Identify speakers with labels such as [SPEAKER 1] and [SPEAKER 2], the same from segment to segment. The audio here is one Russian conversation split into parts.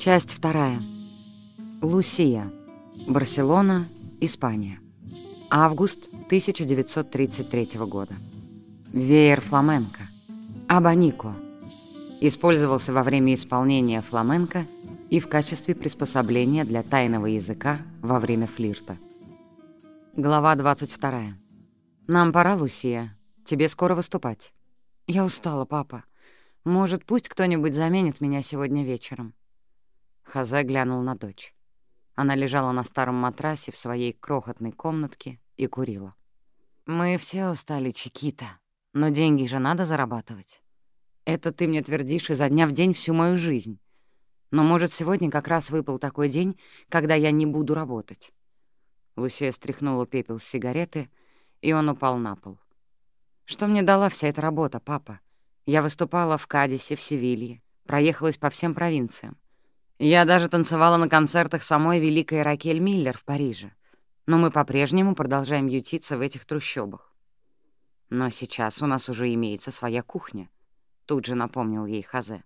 [SPEAKER 1] Часть вторая. Лусия. Барселона, Испания. Август 1933 года. Веер фламенко. Абанико. Использовался во время исполнения фламенко и в качестве приспособления для тайного языка во время флирта. Глава 22. «Нам пора, Лусия. Тебе скоро выступать». «Я устала, папа. Может, пусть кто-нибудь заменит меня сегодня вечером?» Хазе глянул на дочь. Она лежала на старом матрасе в своей крохотной комнатке и курила. «Мы все устали, Чикита, но деньги же надо зарабатывать. Это ты мне твердишь изо дня в день всю мою жизнь. Но, может, сегодня как раз выпал такой день, когда я не буду работать». Лусия стряхнула пепел с сигареты, и он упал на пол. «Что мне дала вся эта работа, папа? Я выступала в Кадисе, в Севилье, проехалась по всем провинциям. Я даже танцевала на концертах самой великой Ракель Миллер в Париже. Но мы по-прежнему продолжаем ютиться в этих трущобах. Но сейчас у нас уже имеется своя кухня, тут же напомнил ей Хазе.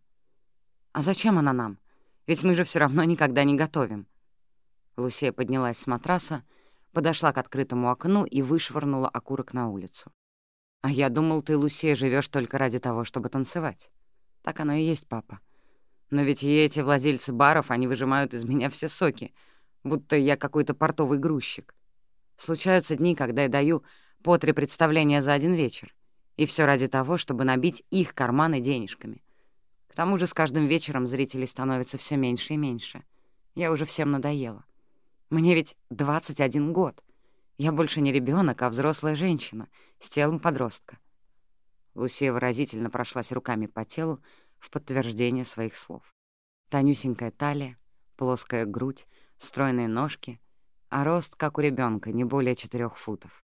[SPEAKER 1] А зачем она нам? Ведь мы же все равно никогда не готовим. Лусия поднялась с матраса, подошла к открытому окну и вышвырнула окурок на улицу. «А я думал, ты, Лусия, живешь только ради того, чтобы танцевать. Так оно и есть, папа. Но ведь и эти владельцы баров, они выжимают из меня все соки, будто я какой-то портовый грузчик. Случаются дни, когда я даю по три представления за один вечер. И все ради того, чтобы набить их карманы денежками. К тому же с каждым вечером зрителей становится все меньше и меньше. Я уже всем надоела. Мне ведь 21 год. Я больше не ребенок, а взрослая женщина с телом подростка. Лусия выразительно прошлась руками по телу, в подтверждение своих слов. Тонюсенькая талия, плоская грудь, стройные ножки, а рост, как у ребенка, не более четырех футов.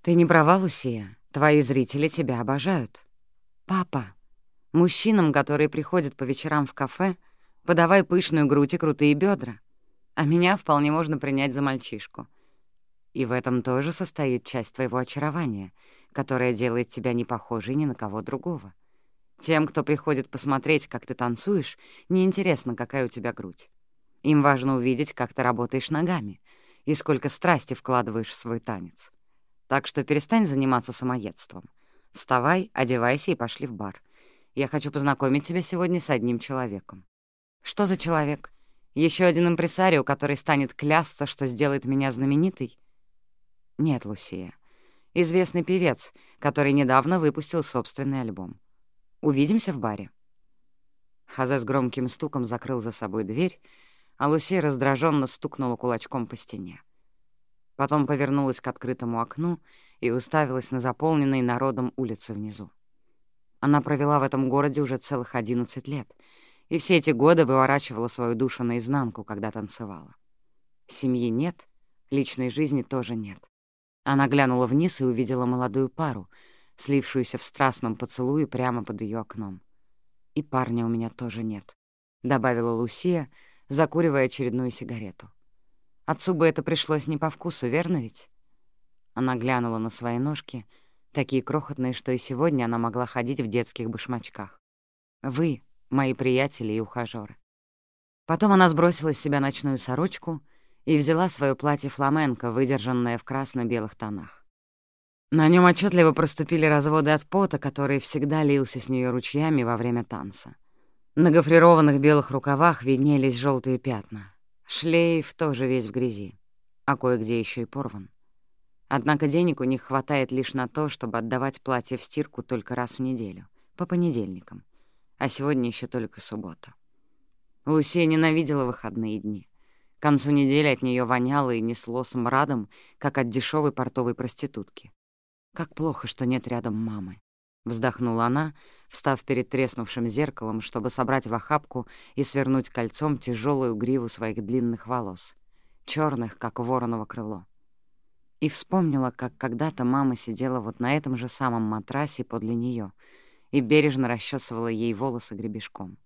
[SPEAKER 1] «Ты не права, Лусия, твои зрители тебя обожают. Папа, мужчинам, которые приходят по вечерам в кафе, подавай пышную грудь и крутые бедра, а меня вполне можно принять за мальчишку. И в этом тоже состоит часть твоего очарования, которая делает тебя не похожей ни на кого другого. Тем, кто приходит посмотреть, как ты танцуешь, неинтересно, какая у тебя грудь. Им важно увидеть, как ты работаешь ногами и сколько страсти вкладываешь в свой танец. Так что перестань заниматься самоедством. Вставай, одевайся и пошли в бар. Я хочу познакомить тебя сегодня с одним человеком. Что за человек? Еще один импресарио, который станет клясться, что сделает меня знаменитой? Нет, Лусия. Известный певец, который недавно выпустил собственный альбом. Увидимся в баре». Хазе с громким стуком закрыл за собой дверь, а Луси раздраженно стукнула кулачком по стене. Потом повернулась к открытому окну и уставилась на заполненные народом улицы внизу. Она провела в этом городе уже целых одиннадцать лет, и все эти годы выворачивала свою душу наизнанку, когда танцевала. Семьи нет, личной жизни тоже нет. Она глянула вниз и увидела молодую пару — слившуюся в страстном поцелуе прямо под ее окном. «И парня у меня тоже нет», — добавила Лусия, закуривая очередную сигарету. «Отцу бы это пришлось не по вкусу, верно ведь?» Она глянула на свои ножки, такие крохотные, что и сегодня она могла ходить в детских башмачках. «Вы — мои приятели и ухажёры». Потом она сбросила с себя ночную сорочку и взяла свое платье фламенко, выдержанное в красно-белых тонах. На нем отчетливо проступили разводы от пота, который всегда лился с нее ручьями во время танца. На гофрированных белых рукавах виднелись желтые пятна. Шлейф тоже весь в грязи, а кое-где еще и порван. Однако денег у них хватает лишь на то, чтобы отдавать платье в стирку только раз в неделю, по понедельникам, а сегодня еще только суббота. Лусия ненавидела выходные дни. К концу недели от нее воняло и несло смрадом, как от дешевой портовой проститутки. Как плохо, что нет рядом мамы. Вздохнула она, встав перед треснувшим зеркалом, чтобы собрать в охапку и свернуть кольцом тяжелую гриву своих длинных волос, черных, как вороново крыло. И вспомнила, как когда-то мама сидела вот на этом же самом матрасе подле нее и бережно расчесывала ей волосы гребешком.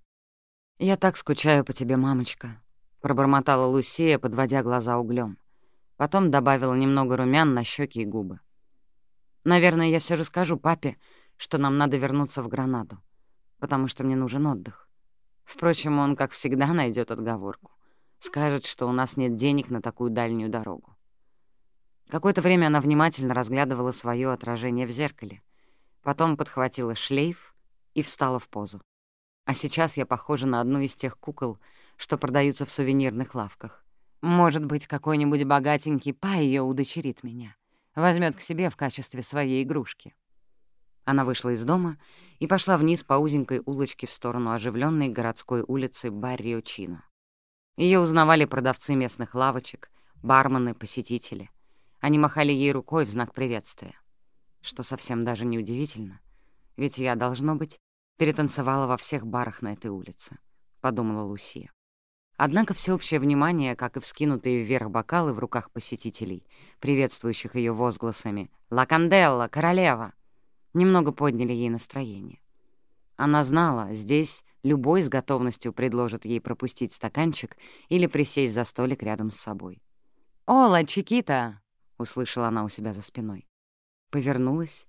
[SPEAKER 1] «Я так скучаю по тебе, мамочка», — пробормотала Лусия, подводя глаза углем. Потом добавила немного румян на щеки и губы. «Наверное, я все же скажу папе, что нам надо вернуться в Гранаду, потому что мне нужен отдых. Впрочем, он, как всегда, найдет отговорку. Скажет, что у нас нет денег на такую дальнюю дорогу. Какое-то время она внимательно разглядывала свое отражение в зеркале. Потом подхватила шлейф и встала в позу. А сейчас я похожа на одну из тех кукол, что продаются в сувенирных лавках. Может быть, какой-нибудь богатенький па ее удочерит меня, возьмет к себе в качестве своей игрушки. Она вышла из дома и пошла вниз по узенькой улочке в сторону оживленной городской улицы Баррио-Чино. Ее узнавали продавцы местных лавочек, бармены, посетители. Они махали ей рукой в знак приветствия. Что совсем даже не удивительно, ведь я, должно быть, перетанцевала во всех барах на этой улице, — подумала Лусия. Однако всеобщее внимание, как и вскинутые вверх бокалы в руках посетителей, приветствующих ее возгласами «Ла Канделла! Королева!», немного подняли ей настроение. Она знала, здесь любой с готовностью предложит ей пропустить стаканчик или присесть за столик рядом с собой. «Ола, Чикита!» — услышала она у себя за спиной. Повернулась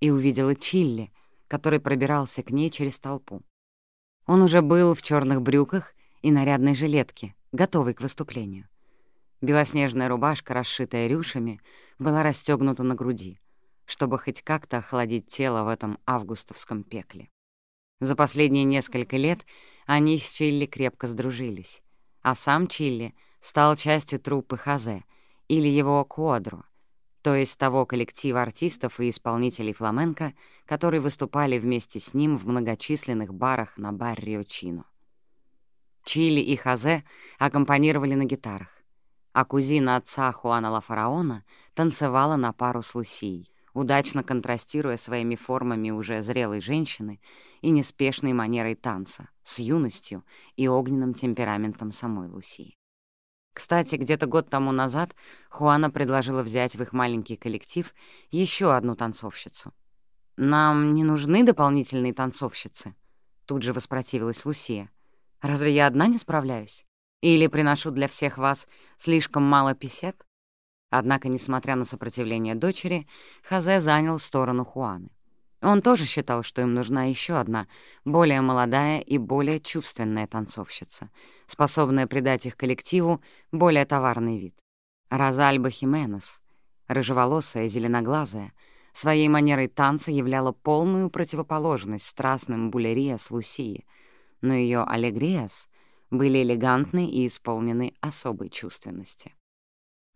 [SPEAKER 1] и увидела Чилли, который пробирался к ней через толпу. Он уже был в черных брюках и нарядной жилетке, готовый к выступлению. Белоснежная рубашка, расшитая рюшами, была расстегнута на груди, чтобы хоть как-то охладить тело в этом августовском пекле. За последние несколько лет они с Чилли крепко сдружились, а сам Чилли стал частью труппы Хазе или его Куадру, то есть того коллектива артистов и исполнителей фламенко, которые выступали вместе с ним в многочисленных барах на Баррио-Чино. Чили и Хазе аккомпанировали на гитарах, а кузина отца Хуана Ла Фараона танцевала на пару с Лусией, удачно контрастируя своими формами уже зрелой женщины и неспешной манерой танца, с юностью и огненным темпераментом самой Лусии. Кстати, где-то год тому назад Хуана предложила взять в их маленький коллектив еще одну танцовщицу. «Нам не нужны дополнительные танцовщицы», — тут же воспротивилась Лусия. «Разве я одна не справляюсь? Или приношу для всех вас слишком мало писет?» Однако, несмотря на сопротивление дочери, Хазе занял сторону Хуаны. Он тоже считал, что им нужна еще одна, более молодая и более чувственная танцовщица, способная придать их коллективу более товарный вид. Розальба Хименес, рыжеволосая, зеленоглазая, своей манерой танца являла полную противоположность страстным булериас Лусии, но ее аллегриас были элегантны и исполнены особой чувственности.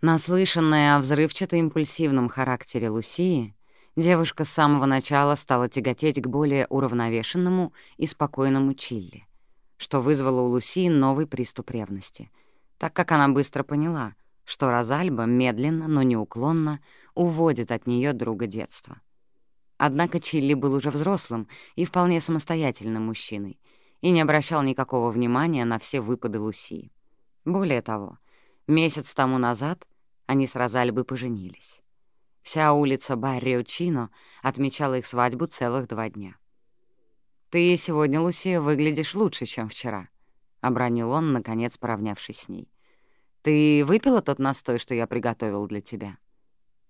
[SPEAKER 1] Наслышанная о взрывчато-импульсивном характере Лусии, девушка с самого начала стала тяготеть к более уравновешенному и спокойному Чилли, что вызвало у Лусии новый приступ ревности, так как она быстро поняла, что Розальба медленно, но неуклонно уводит от нее друга детства. Однако Чилли был уже взрослым и вполне самостоятельным мужчиной и не обращал никакого внимания на все выпады Лусии. Более того, месяц тому назад они с Розальбой поженились. Вся улица Баррио-Чино отмечала их свадьбу целых два дня. «Ты сегодня, Лусия, выглядишь лучше, чем вчера», — обронил он, наконец поравнявшись с ней. «Ты выпила тот настой, что я приготовил для тебя?»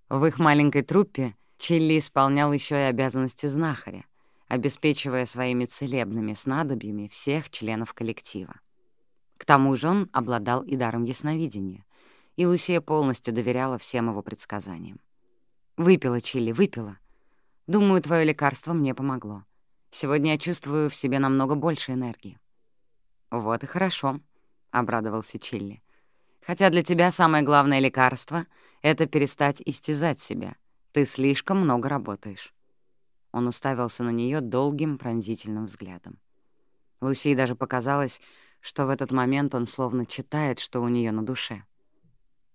[SPEAKER 1] В их маленькой труппе Чилли исполнял еще и обязанности знахаря, обеспечивая своими целебными снадобьями всех членов коллектива. К тому же он обладал и даром ясновидения, и Лусия полностью доверяла всем его предсказаниям. Выпила, Чили, выпила. Думаю, твое лекарство мне помогло. Сегодня я чувствую в себе намного больше энергии. Вот и хорошо, — обрадовался Чилли. Хотя для тебя самое главное лекарство — это перестать истязать себя. Ты слишком много работаешь. Он уставился на нее долгим пронзительным взглядом. Лусии даже показалось, что в этот момент он словно читает, что у нее на душе.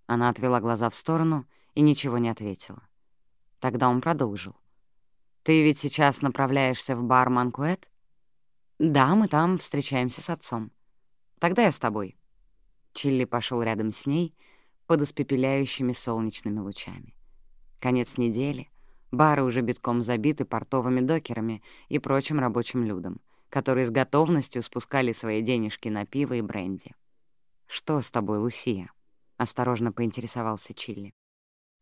[SPEAKER 1] Она отвела глаза в сторону и ничего не ответила. Тогда он продолжил. «Ты ведь сейчас направляешься в бар Манкуэт?» «Да, мы там встречаемся с отцом. Тогда я с тобой». Чилли пошел рядом с ней под испепеляющими солнечными лучами. Конец недели, бары уже битком забиты портовыми докерами и прочим рабочим людом, которые с готовностью спускали свои денежки на пиво и бренди. «Что с тобой, Лусия?» — осторожно поинтересовался Чилли.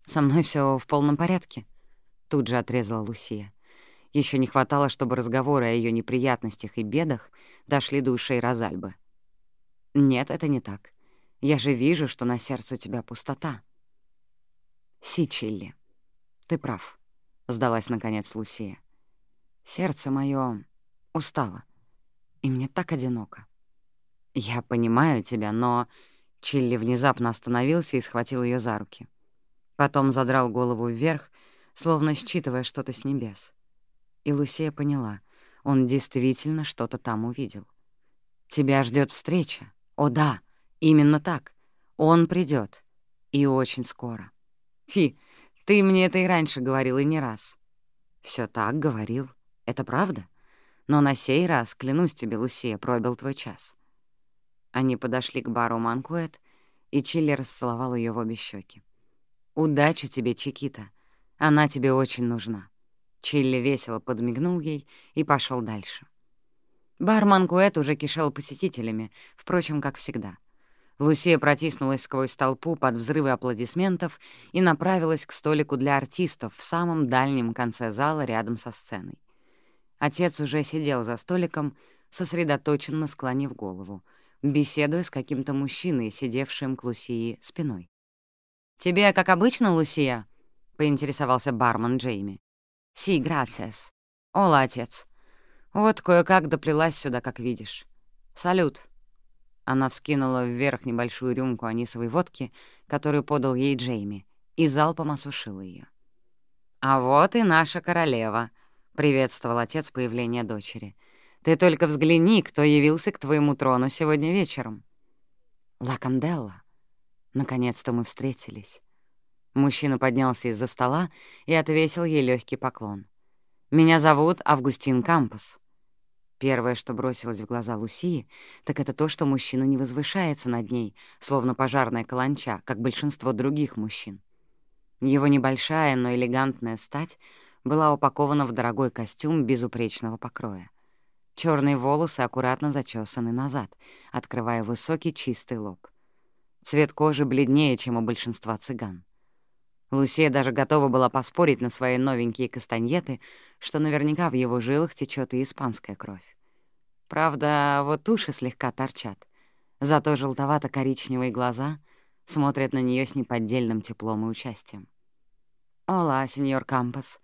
[SPEAKER 1] «Со мной все в полном порядке», — тут же отрезала Лусия. Еще не хватало, чтобы разговоры о ее неприятностях и бедах дошли до ушей Розальбы. «Нет, это не так. Я же вижу, что на сердце у тебя пустота». «Си, Чилли, ты прав», — сдалась наконец Лусия. «Сердце мое устало, и мне так одиноко». «Я понимаю тебя, но...» Чилли внезапно остановился и схватил ее за руки. Потом задрал голову вверх, словно считывая что-то с небес. И Лусия поняла, он действительно что-то там увидел. «Тебя ждет встреча. О да, именно так. Он придет И очень скоро. Фи, ты мне это и раньше говорил, и не раз. Все так говорил. Это правда? Но на сей раз, клянусь тебе, Лусия, пробил твой час». Они подошли к бару Манкуэт, и Чилли расцеловал ее в обе щеки. «Удачи тебе, Чикита. Она тебе очень нужна». Чилли весело подмигнул ей и пошел дальше. Бар Манкуэт уже кишел посетителями, впрочем, как всегда. Лусия протиснулась сквозь толпу под взрывы аплодисментов и направилась к столику для артистов в самом дальнем конце зала рядом со сценой. Отец уже сидел за столиком, сосредоточенно склонив голову, беседуя с каким-то мужчиной, сидевшим к Лусии спиной. «Тебе, как обычно, Лусия?» — поинтересовался бармен Джейми. «Си, грациас. Ола, отец. Вот кое-как доплелась сюда, как видишь. Салют». Она вскинула вверх небольшую рюмку анисовой водки, которую подал ей Джейми, и залпом осушила ее. «А вот и наша королева», — приветствовал отец появление дочери. «Ты только взгляни, кто явился к твоему трону сегодня вечером». «Ла Канделла. Наконец-то мы встретились». Мужчина поднялся из-за стола и отвесил ей легкий поклон. «Меня зовут Августин Кампас». Первое, что бросилось в глаза Лусии, так это то, что мужчина не возвышается над ней, словно пожарная каланча, как большинство других мужчин. Его небольшая, но элегантная стать была упакована в дорогой костюм безупречного покроя. Черные волосы аккуратно зачесаны назад, открывая высокий чистый лоб. Цвет кожи бледнее, чем у большинства цыган. Лусия даже готова была поспорить на свои новенькие кастаньеты, что наверняка в его жилах течет и испанская кровь. Правда, вот уши слегка торчат, зато желтовато-коричневые глаза смотрят на нее с неподдельным теплом и участием. «Ола, сеньор Кампас.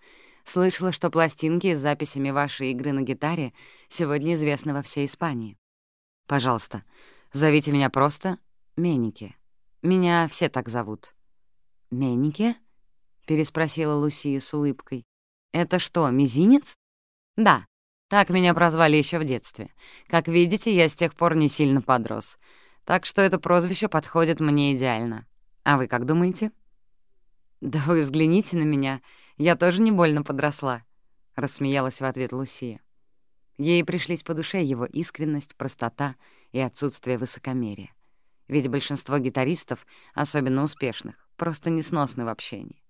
[SPEAKER 1] Слышала, что пластинки с записями вашей игры на гитаре сегодня известны во всей Испании. Пожалуйста, зовите меня просто Меники. Меня все так зовут». «Меннике?» — переспросила Лусия с улыбкой. «Это что, мизинец?» «Да, так меня прозвали еще в детстве. Как видите, я с тех пор не сильно подрос. Так что это прозвище подходит мне идеально. А вы как думаете?» «Да вы взгляните на меня, я тоже не больно подросла», — рассмеялась в ответ Лусия. Ей пришлись по душе его искренность, простота и отсутствие высокомерия. Ведь большинство гитаристов, особенно успешных, просто несносны в общении.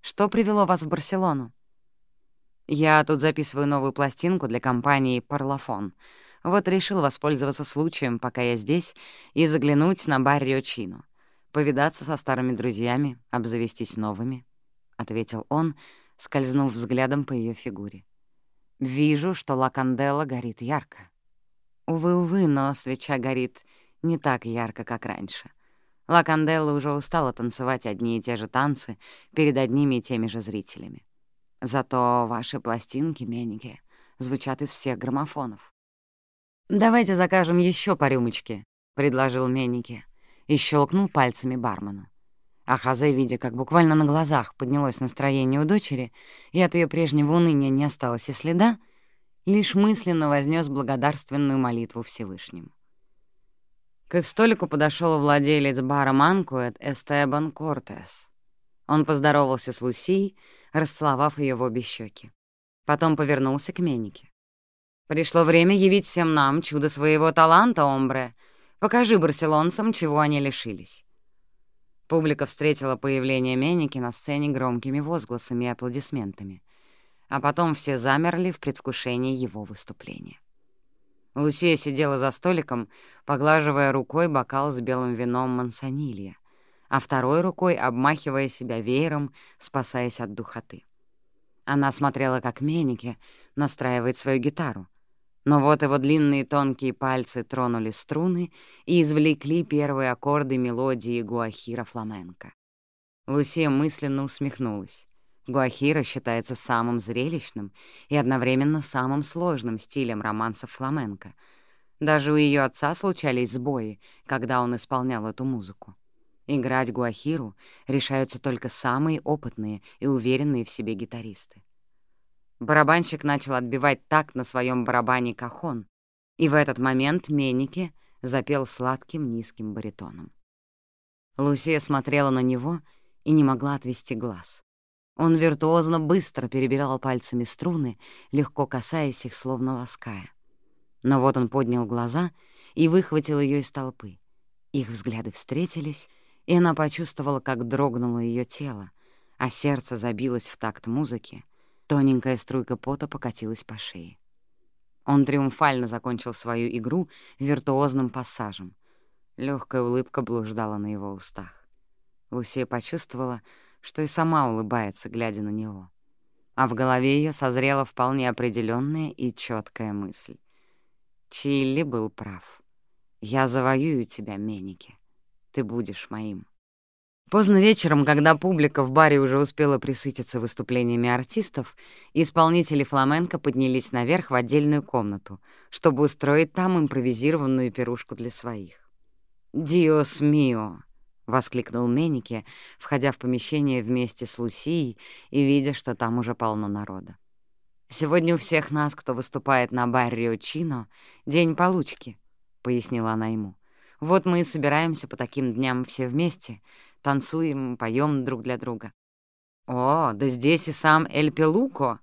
[SPEAKER 1] Что привело вас в Барселону? Я тут записываю новую пластинку для компании «Парлофон». Вот решил воспользоваться случаем, пока я здесь, и заглянуть на бар Риочино. Повидаться со старыми друзьями, обзавестись новыми, — ответил он, скользнув взглядом по ее фигуре. Вижу, что ла кандела горит ярко. Увы-увы, но свеча горит не так ярко, как раньше. Ла Канделла уже устала танцевать одни и те же танцы перед одними и теми же зрителями. Зато ваши пластинки, Меники, звучат из всех граммофонов. «Давайте закажем еще по рюмочке», — предложил Меники и щелкнул пальцами бармену. А Хазе, видя, как буквально на глазах поднялось настроение у дочери, и от ее прежнего уныния не осталось и следа, лишь мысленно вознес благодарственную молитву Всевышнему. К их столику подошел владелец бара «Манкуэт» Эстебан Кортес. Он поздоровался с Лусией, расцеловав ее в обе щеки. Потом повернулся к Менике. «Пришло время явить всем нам чудо своего таланта, омбре. Покажи барселонцам, чего они лишились». Публика встретила появление Меники на сцене громкими возгласами и аплодисментами. А потом все замерли в предвкушении его выступления. Лусия сидела за столиком, поглаживая рукой бокал с белым вином мансонилья, а второй рукой обмахивая себя веером, спасаясь от духоты. Она смотрела, как Меники настраивает свою гитару. Но вот его длинные тонкие пальцы тронули струны и извлекли первые аккорды мелодии Гуахира фламенко. Лусия мысленно усмехнулась. Гуахира считается самым зрелищным и одновременно самым сложным стилем романсов фламенко. Даже у ее отца случались сбои, когда он исполнял эту музыку. Играть гуахиру решаются только самые опытные и уверенные в себе гитаристы. Барабанщик начал отбивать такт на своем барабане кахон, и в этот момент Меники запел сладким низким баритоном. Лусия смотрела на него и не могла отвести глаз. Он виртуозно быстро перебирал пальцами струны, легко касаясь их, словно лаская. Но вот он поднял глаза и выхватил ее из толпы. Их взгляды встретились, и она почувствовала, как дрогнуло ее тело, а сердце забилось в такт музыки, тоненькая струйка пота покатилась по шее. Он триумфально закончил свою игру виртуозным пассажем. Легкая улыбка блуждала на его устах. Лусия почувствовала, что и сама улыбается, глядя на него. А в голове ее созрела вполне определенная и четкая мысль. Чилли был прав. «Я завоюю тебя, Меники. Ты будешь моим». Поздно вечером, когда публика в баре уже успела присытиться выступлениями артистов, исполнители фламенко поднялись наверх в отдельную комнату, чтобы устроить там импровизированную пирушку для своих. «Диос мио!» — воскликнул Меники, входя в помещение вместе с Лусией и видя, что там уже полно народа. «Сегодня у всех нас, кто выступает на баррио Чино, день получки», — пояснила она ему. «Вот мы и собираемся по таким дням все вместе, танцуем, поем друг для друга». «О, да здесь и сам Эль Пелуко!»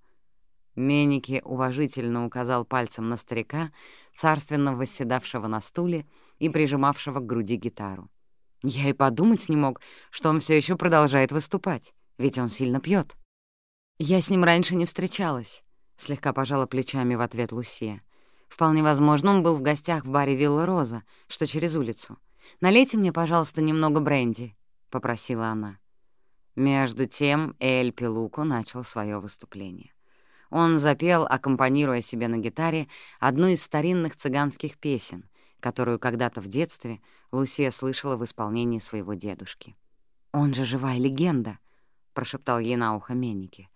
[SPEAKER 1] Меники уважительно указал пальцем на старика, царственно восседавшего на стуле и прижимавшего к груди гитару. Я и подумать не мог, что он все еще продолжает выступать, ведь он сильно пьет. Я с ним раньше не встречалась, слегка пожала плечами в ответ Лусия. Вполне возможно, он был в гостях в баре «Вилла Роза», что через улицу. «Налейте мне, пожалуйста, немного бренди», — попросила она. Между тем Эль Пелуко начал свое выступление. Он запел, аккомпанируя себе на гитаре, одну из старинных цыганских песен, которую когда-то в детстве Лусия слышала в исполнении своего дедушки. «Он же живая легенда», — прошептал ей на ухо Менники.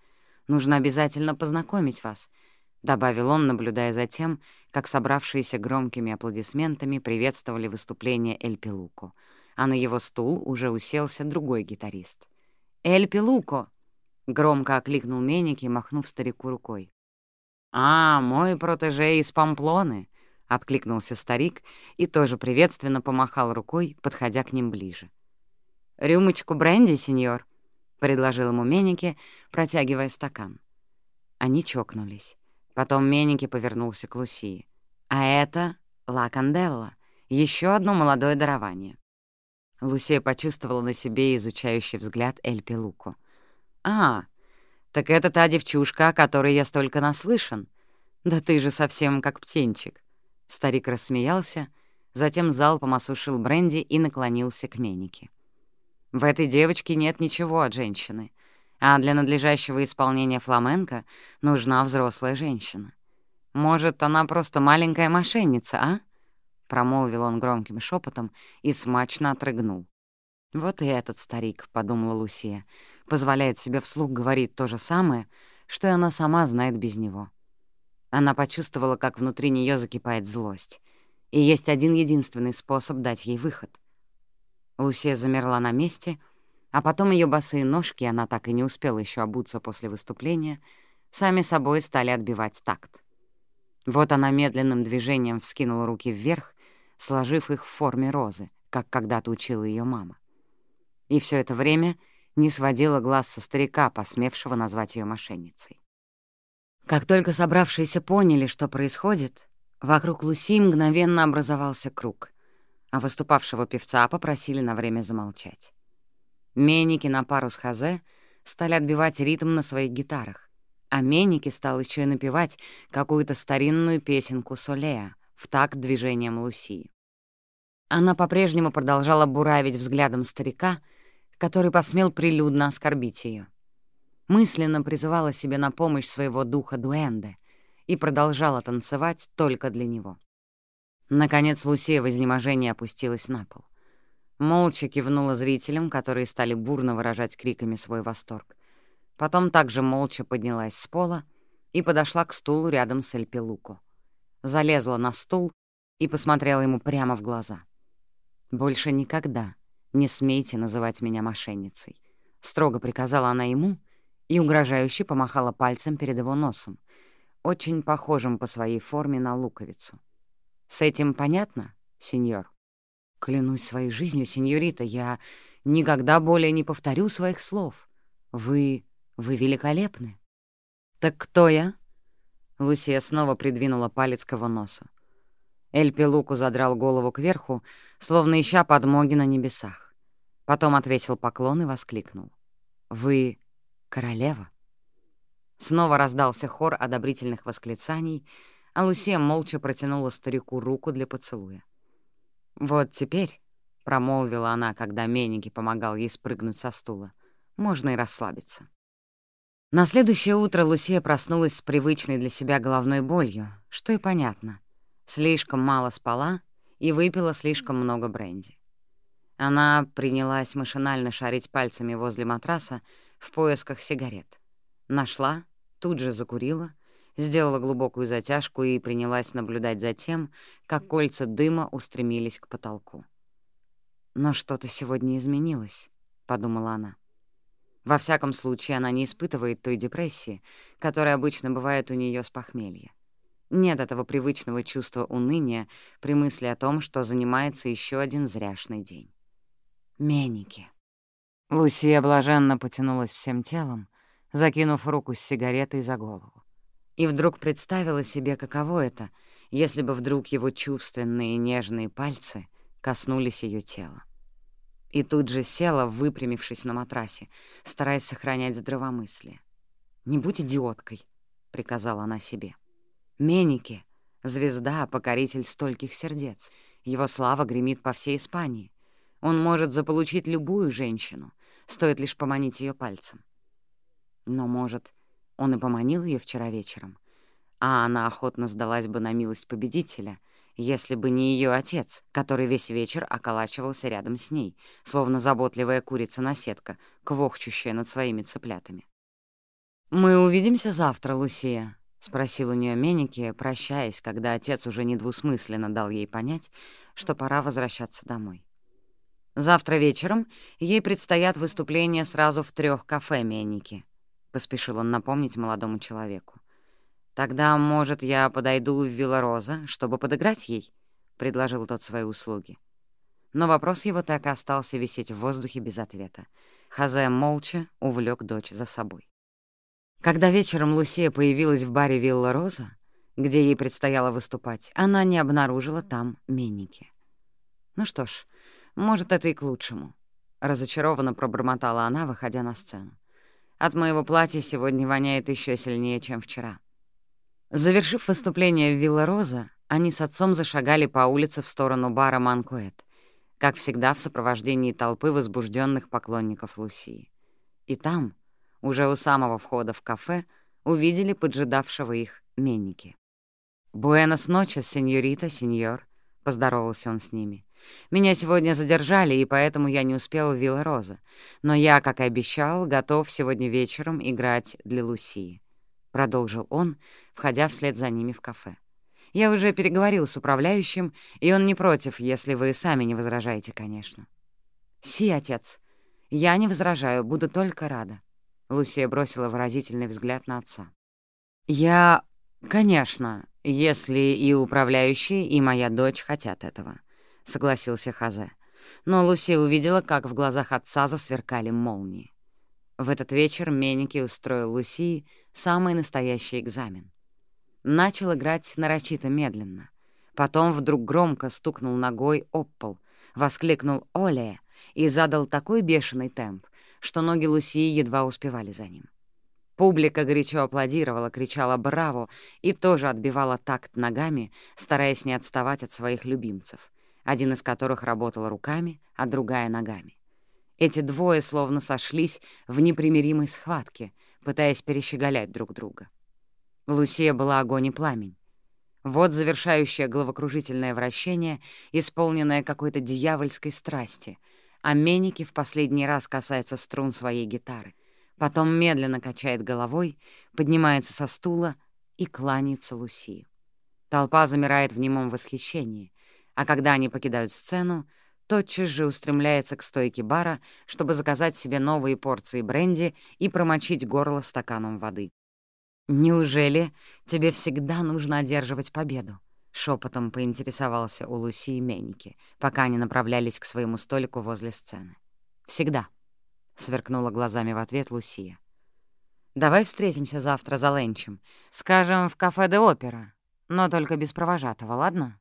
[SPEAKER 1] «Нужно обязательно познакомить вас», — добавил он, наблюдая за тем, как собравшиеся громкими аплодисментами приветствовали выступление Эль Пелуко, а на его стул уже уселся другой гитарист. «Эль Пелуко!» — громко окликнул Менники, махнув старику рукой. «А, мой протеже из Памплоны!» — откликнулся старик и тоже приветственно помахал рукой, подходя к ним ближе. «Рюмочку бренди, сеньор», — предложил ему Меники, протягивая стакан. Они чокнулись. Потом Меники повернулся к Лусии. «А это Ла Канделла, еще одно молодое дарование». Лусия почувствовала на себе изучающий взгляд Эль Пелуко. «А, так это та девчушка, о которой я столько наслышан. Да ты же совсем как птенчик. Старик рассмеялся, затем залпом осушил бренди и наклонился к Менике. «В этой девочке нет ничего от женщины, а для надлежащего исполнения фламенко нужна взрослая женщина. Может, она просто маленькая мошенница, а?» Промолвил он громким шепотом и смачно отрыгнул. «Вот и этот старик», — подумала Лусия, — позволяет себе вслух говорить то же самое, что и она сама знает без него. Она почувствовала, как внутри нее закипает злость. И есть один единственный способ дать ей выход. Лусия замерла на месте, а потом ее босые ножки, она так и не успела еще обуться после выступления, сами собой стали отбивать такт. Вот она медленным движением вскинула руки вверх, сложив их в форме розы, как когда-то учила ее мама. И все это время не сводила глаз со старика, посмевшего назвать ее мошенницей. Как только собравшиеся поняли, что происходит, вокруг Луси мгновенно образовался круг, а выступавшего певца попросили на время замолчать. Меники на пару с Хазе стали отбивать ритм на своих гитарах, а Меники стал еще и напевать какую-то старинную песенку Солея, в такт движением Лусии. Она по-прежнему продолжала буравить взглядом старика, который посмел прилюдно оскорбить ее. Мысленно призывала себе на помощь своего духа Дуэнде и продолжала танцевать только для него. Наконец Лусия в изнеможении опустилась на пол. Молча кивнула зрителям, которые стали бурно выражать криками свой восторг. Потом также молча поднялась с пола и подошла к стулу рядом с Эльпелуко. Залезла на стул и посмотрела ему прямо в глаза. «Больше никогда не смейте называть меня мошенницей», — строго приказала она ему и угрожающе помахала пальцем перед его носом, очень похожим по своей форме на луковицу. «С этим понятно, сеньор?» «Клянусь своей жизнью, сеньорита, я никогда более не повторю своих слов. Вы вы великолепны. Так кто я? Лусия снова придвинула палец к его носу. Эль Пелуку задрал голову кверху, словно ища подмоги на небесах. Потом отвесил поклон и воскликнул. «Вы королева?» Снова раздался хор одобрительных восклицаний, а Лусия молча протянула старику руку для поцелуя. «Вот теперь», — промолвила она, когда Меники помогал ей спрыгнуть со стула, — «можно и расслабиться». На следующее утро Лусия проснулась с привычной для себя головной болью, что и понятно. Слишком мало спала и выпила слишком много бренди. Она принялась машинально шарить пальцами возле матраса в поисках сигарет. Нашла, тут же закурила, сделала глубокую затяжку и принялась наблюдать за тем, как кольца дыма устремились к потолку. «Но что-то сегодня изменилось», — подумала она. Во всяком случае, она не испытывает той депрессии, которая обычно бывает у нее с похмелья. Нет этого привычного чувства уныния при мысли о том, что занимается еще один зряшный день. Меники. Лусия блаженно потянулась всем телом, закинув руку с сигаретой за голову. И вдруг представила себе, каково это, если бы вдруг его чувственные нежные пальцы коснулись ее тела и тут же села, выпрямившись на матрасе, стараясь сохранять здравомыслие. «Не будь идиоткой», — приказала она себе. «Меники — звезда, покоритель стольких сердец. Его слава гремит по всей Испании. Он может заполучить любую женщину, стоит лишь поманить ее пальцем. Но, может, он и поманил ее вчера вечером, а она охотно сдалась бы на милость победителя — если бы не ее отец, который весь вечер околачивался рядом с ней, словно заботливая курица-наседка, квохчущая над своими цыплятами. «Мы увидимся завтра, Лусия», — спросил у нее Меники, прощаясь, когда отец уже недвусмысленно дал ей понять, что пора возвращаться домой. «Завтра вечером ей предстоят выступления сразу в трех кафе Меники», — поспешил он напомнить молодому человеку. «Тогда, может, я подойду в Виллароза, чтобы подыграть ей?» — предложил тот свои услуги. Но вопрос его так и остался висеть в воздухе без ответа. Хазе молча увлек дочь за собой. Когда вечером Лусия появилась в баре «Вилла Роза», где ей предстояло выступать, она не обнаружила там Менники. «Ну что ж, может, это и к лучшему», — разочарованно пробормотала она, выходя на сцену. «От моего платья сегодня воняет еще сильнее, чем вчера». Завершив выступление в Вилла Роза, они с отцом зашагали по улице в сторону бара Манкуэт, как всегда в сопровождении толпы возбужденных поклонников Лусии. И там, уже у самого входа в кафе, увидели поджидавшего их Менники. «Буэнос ночес, сеньорита, сеньор», — поздоровался он с ними. «Меня сегодня задержали, и поэтому я не успел в Вилла Роза, но я, как и обещал, готов сегодня вечером играть для Лусии». — продолжил он, входя вслед за ними в кафе. «Я уже переговорил с управляющим, и он не против, если вы сами не возражаете, конечно». «Си, отец. Я не возражаю, буду только рада». Лусия бросила выразительный взгляд на отца. «Я... конечно, если и управляющий, и моя дочь хотят этого», — согласился Хазе. Но Лусия увидела, как в глазах отца засверкали молнии. В этот вечер Меники устроил Лусии самый настоящий экзамен. Начал играть нарочито медленно. Потом вдруг громко стукнул ногой об пол, воскликнул «Оле!» и задал такой бешеный темп, что ноги Лусии едва успевали за ним. Публика горячо аплодировала, кричала «Браво!» и тоже отбивала такт ногами, стараясь не отставать от своих любимцев, один из которых работал руками, а другая — ногами. Эти двое словно сошлись в непримиримой схватке, пытаясь перещеголять друг друга. Лусия была огонь и пламень. Вот завершающее головокружительное вращение, исполненное какой-то дьявольской страсти, а Меники в последний раз касается струн своей гитары, потом медленно качает головой, поднимается со стула и кланяется Лусии. Толпа замирает в немом восхищении, а когда они покидают сцену, тотчас же устремляется к стойке бара, чтобы заказать себе новые порции бренди и промочить горло стаканом воды. «Неужели тебе всегда нужно одерживать победу?» — шепотом поинтересовался у Луси и Меники, пока они направлялись к своему столику возле сцены. «Всегда», — сверкнула глазами в ответ Лусия. «Давай встретимся завтра за ленчем. Скажем, в кафе де опера, но только без провожатого, ладно?»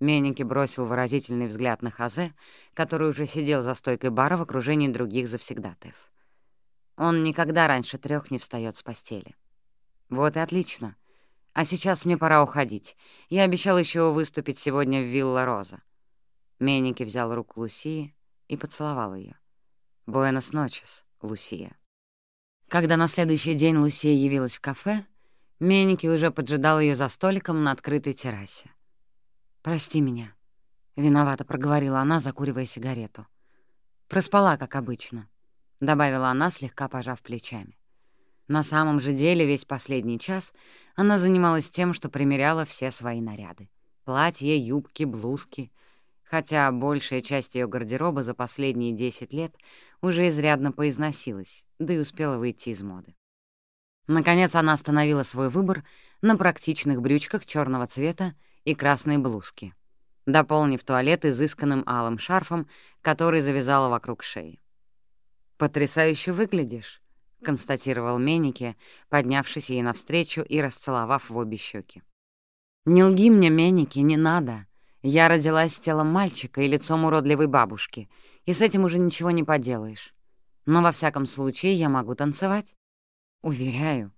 [SPEAKER 1] Меники бросил выразительный взгляд на Хазе, который уже сидел за стойкой бара в окружении других завсегдатаев. Он никогда раньше трех не встает с постели. Вот и отлично. А сейчас мне пора уходить. Я обещал еще выступить сегодня в Вилла Роза. Меники взял руку Лусии и поцеловал ее. «Буэнос ночес, Лусия». Когда на следующий день Лусия явилась в кафе, Меники уже поджидал ее за столиком на открытой террасе. «Прости меня», — виновато проговорила она, закуривая сигарету. «Проспала, как обычно», — добавила она, слегка пожав плечами. На самом же деле весь последний час она занималась тем, что примеряла все свои наряды. Платья, юбки, блузки. Хотя большая часть ее гардероба за последние 10 лет уже изрядно поизносилась, да и успела выйти из моды. Наконец она остановила свой выбор на практичных брючках черного цвета и красной блузке, дополнив туалет изысканным алым шарфом, который завязала вокруг шеи. «Потрясающе выглядишь», — констатировал Меники, поднявшись ей навстречу и расцеловав в обе щеки. «Не лги мне, Меники, не надо. Я родилась с телом мальчика и лицом уродливой бабушки, и с этим уже ничего не поделаешь. Но во всяком случае я могу танцевать. Уверяю,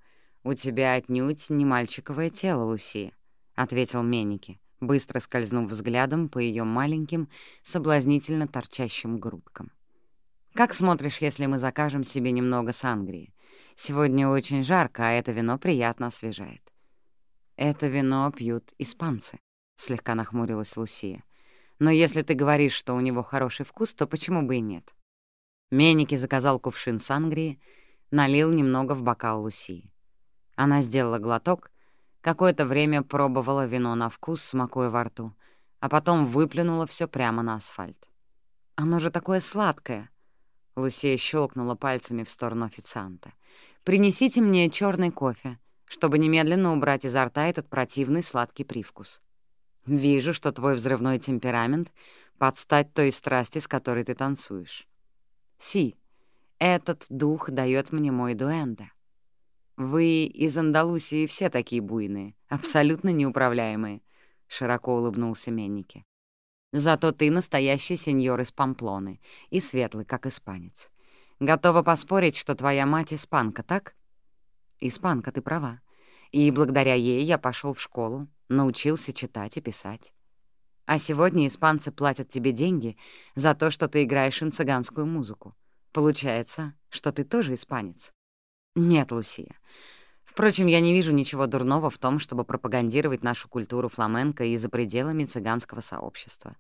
[SPEAKER 1] у тебя отнюдь не мальчиковое тело, Луси», — ответил Меники, быстро скользнув взглядом по ее маленьким, соблазнительно торчащим грудкам. Как смотришь, если мы закажем себе немного сангрии? Сегодня очень жарко, а это вино приятно освежает. Это вино пьют испанцы, — слегка нахмурилась Лусия. Но если ты говоришь, что у него хороший вкус, то почему бы и нет? Меники заказал кувшин сангрии, налил немного в бокал Лусии. Она сделала глоток, какое-то время пробовала вино на вкус, смакуя во рту, а потом выплюнула все прямо на асфальт. «Оно же такое сладкое!» Лусия щелкнула пальцами в сторону официанта. «Принесите мне черный кофе, чтобы немедленно убрать изо рта этот противный сладкий привкус. Вижу, что твой взрывной темперамент под стать той страсти, с которой ты танцуешь. Си, этот дух дает мне мой дуэнда. Вы из Андалусии все такие буйные, абсолютно неуправляемые», — широко улыбнулся Меннике. Зато ты настоящий сеньор из Памплоны и светлый, как испанец. Готова поспорить, что твоя мать испанка, так? Испанка, ты права. И благодаря ей я пошел в школу, научился читать и писать. А сегодня испанцы платят тебе деньги за то, что ты играешь им цыганскую музыку. Получается, что ты тоже испанец? Нет, Лусия. Впрочем, я не вижу ничего дурного в том, чтобы пропагандировать нашу культуру фламенко и за пределами цыганского сообщества.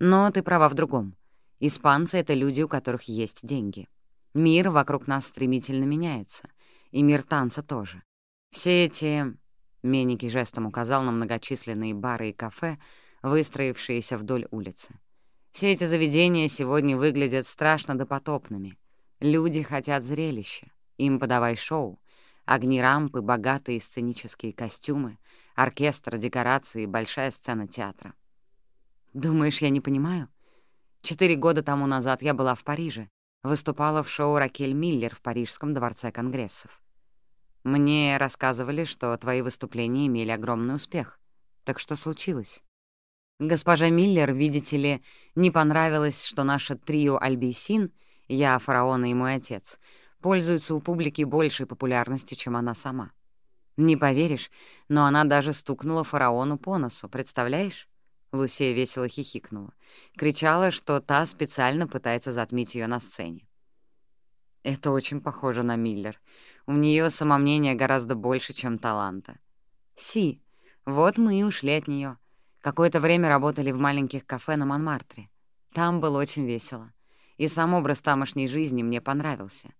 [SPEAKER 1] Но ты права в другом. Испанцы — это люди, у которых есть деньги. Мир вокруг нас стремительно меняется. И мир танца тоже. Все эти... Меники жестом указал на многочисленные бары и кафе, выстроившиеся вдоль улицы. Все эти заведения сегодня выглядят страшно допотопными. Люди хотят зрелища. Им подавай шоу. Огни рампы, богатые сценические костюмы, оркестр, декорации большая сцена театра. Думаешь, я не понимаю? Четыре года тому назад я была в Париже, выступала в шоу «Ракель Миллер» в Парижском дворце конгрессов. Мне рассказывали, что твои выступления имели огромный успех. Так что случилось? Госпожа Миллер, видите ли, не понравилось, что наше трио «Альбисин» — я, фараон и мой отец — пользуется у публики большей популярностью, чем она сама. Не поверишь, но она даже стукнула фараону по носу, представляешь? Лусия весело хихикнула. Кричала, что та специально пытается затмить ее на сцене. Это очень похоже на Миллер. У нее самомнение гораздо больше, чем таланта. Си, вот мы и ушли от нее. Какое-то время работали в маленьких кафе на Монмартре. Там было очень весело. И сам образ тамошней жизни мне понравился.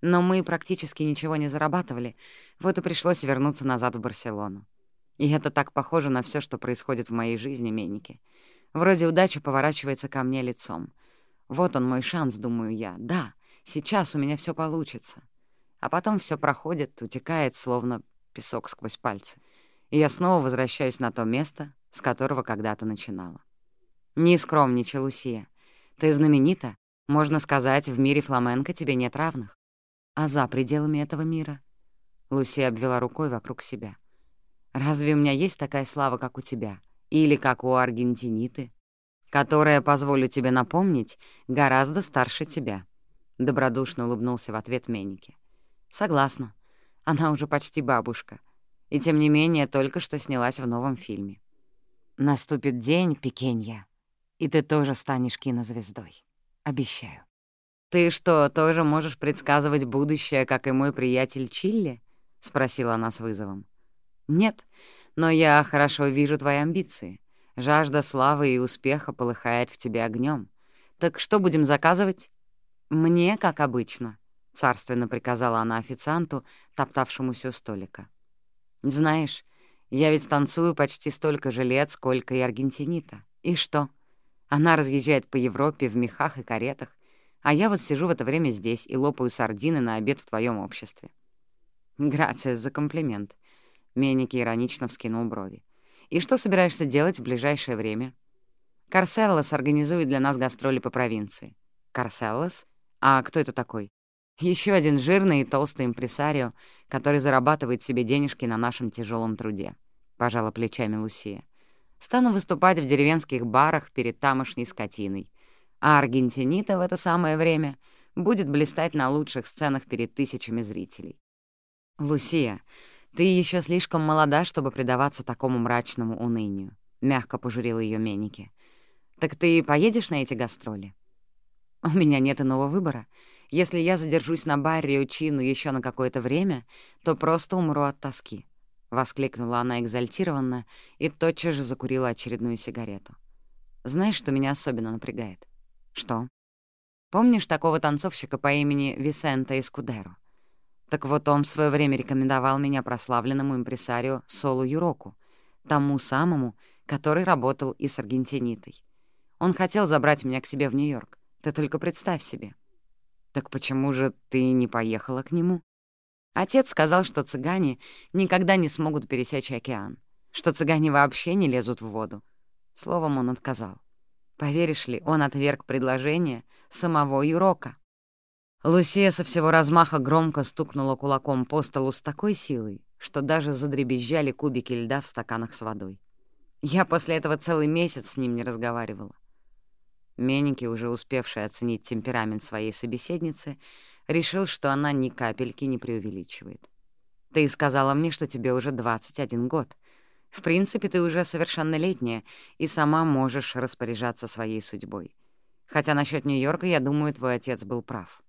[SPEAKER 1] Но мы практически ничего не зарабатывали, вот и пришлось вернуться назад в Барселону. И это так похоже на все, что происходит в моей жизни, Меники. Вроде удача поворачивается ко мне лицом. Вот он мой шанс, думаю я. Да, сейчас у меня все получится. А потом все проходит, утекает, словно песок сквозь пальцы. И я снова возвращаюсь на то место, с которого когда-то начинала. Не скромничай, Лусия. Ты знаменита. Можно сказать, в мире фламенко тебе нет равных. А за пределами этого мира? Лусия обвела рукой вокруг себя. Разве у меня есть такая слава, как у тебя? Или как у аргентиниты? Которая, позволю тебе напомнить, гораздо старше тебя. Добродушно улыбнулся в ответ Меники. Согласна. Она уже почти бабушка. И тем не менее только что снялась в новом фильме. Наступит день, Пекенья, и ты тоже станешь кинозвездой. Обещаю. «Ты что, тоже можешь предсказывать будущее, как и мой приятель Чилли?» — спросила она с вызовом. «Нет, но я хорошо вижу твои амбиции. Жажда славы и успеха полыхает в тебе огнем. Так что будем заказывать?» «Мне, как обычно», — царственно приказала она официанту, топтавшемуся у столика. «Знаешь, я ведь танцую почти столько же лет, сколько и аргентинита. И что? Она разъезжает по Европе в мехах и каретах, а я вот сижу в это время здесь и лопаю сардины на обед в твоем обществе». «Грация за комплимент», — Меники иронично вскинул брови. «И что собираешься делать в ближайшее время?» «Карселлос организует для нас гастроли по провинции». «Карселлос? А кто это такой?» Еще один жирный и толстый импресарио, который зарабатывает себе денежки на нашем тяжелом труде», — пожала плечами Лусия. «Стану выступать в деревенских барах перед тамошней скотиной, а Аргентинита в это самое время будет блистать на лучших сценах перед тысячами зрителей». «Лусия, ты еще слишком молода, чтобы предаваться такому мрачному унынию», — мягко пожурила ее Меники. «Так ты поедешь на эти гастроли?» «У меня нет иного выбора». Если я задержусь на баре у Чину еще на какое-то время, то просто умру от тоски», — воскликнула она экзальтированно и тотчас же закурила очередную сигарету. «Знаешь, что меня особенно напрягает?» «Что?» «Помнишь такого танцовщика по имени Висента Эскудеро?» Так вот он в свое время рекомендовал меня прославленному импресарио Солу Юроку, тому самому, который работал и с аргентинитой. Он хотел забрать меня к себе в Нью-Йорк. Ты только представь себе. «Так почему же ты не поехала к нему?» Отец сказал, что цыгане никогда не смогут пересечь океан, что цыгане вообще не лезут в воду. Словом, он отказал. Поверишь ли, он отверг предложение самого Юрока. Лусия со всего размаха громко стукнула кулаком по столу с такой силой, что даже задребезжали кубики льда в стаканах с водой. Я после этого целый месяц с ним не разговаривала. Меники, уже успевший оценить темперамент своей собеседницы, решил, что она ни капельки не преувеличивает. «Ты сказала мне, что тебе уже 21 год. В принципе, ты уже совершеннолетняя и сама можешь распоряжаться своей судьбой. Хотя насчет Нью-Йорка, я думаю, твой отец был прав.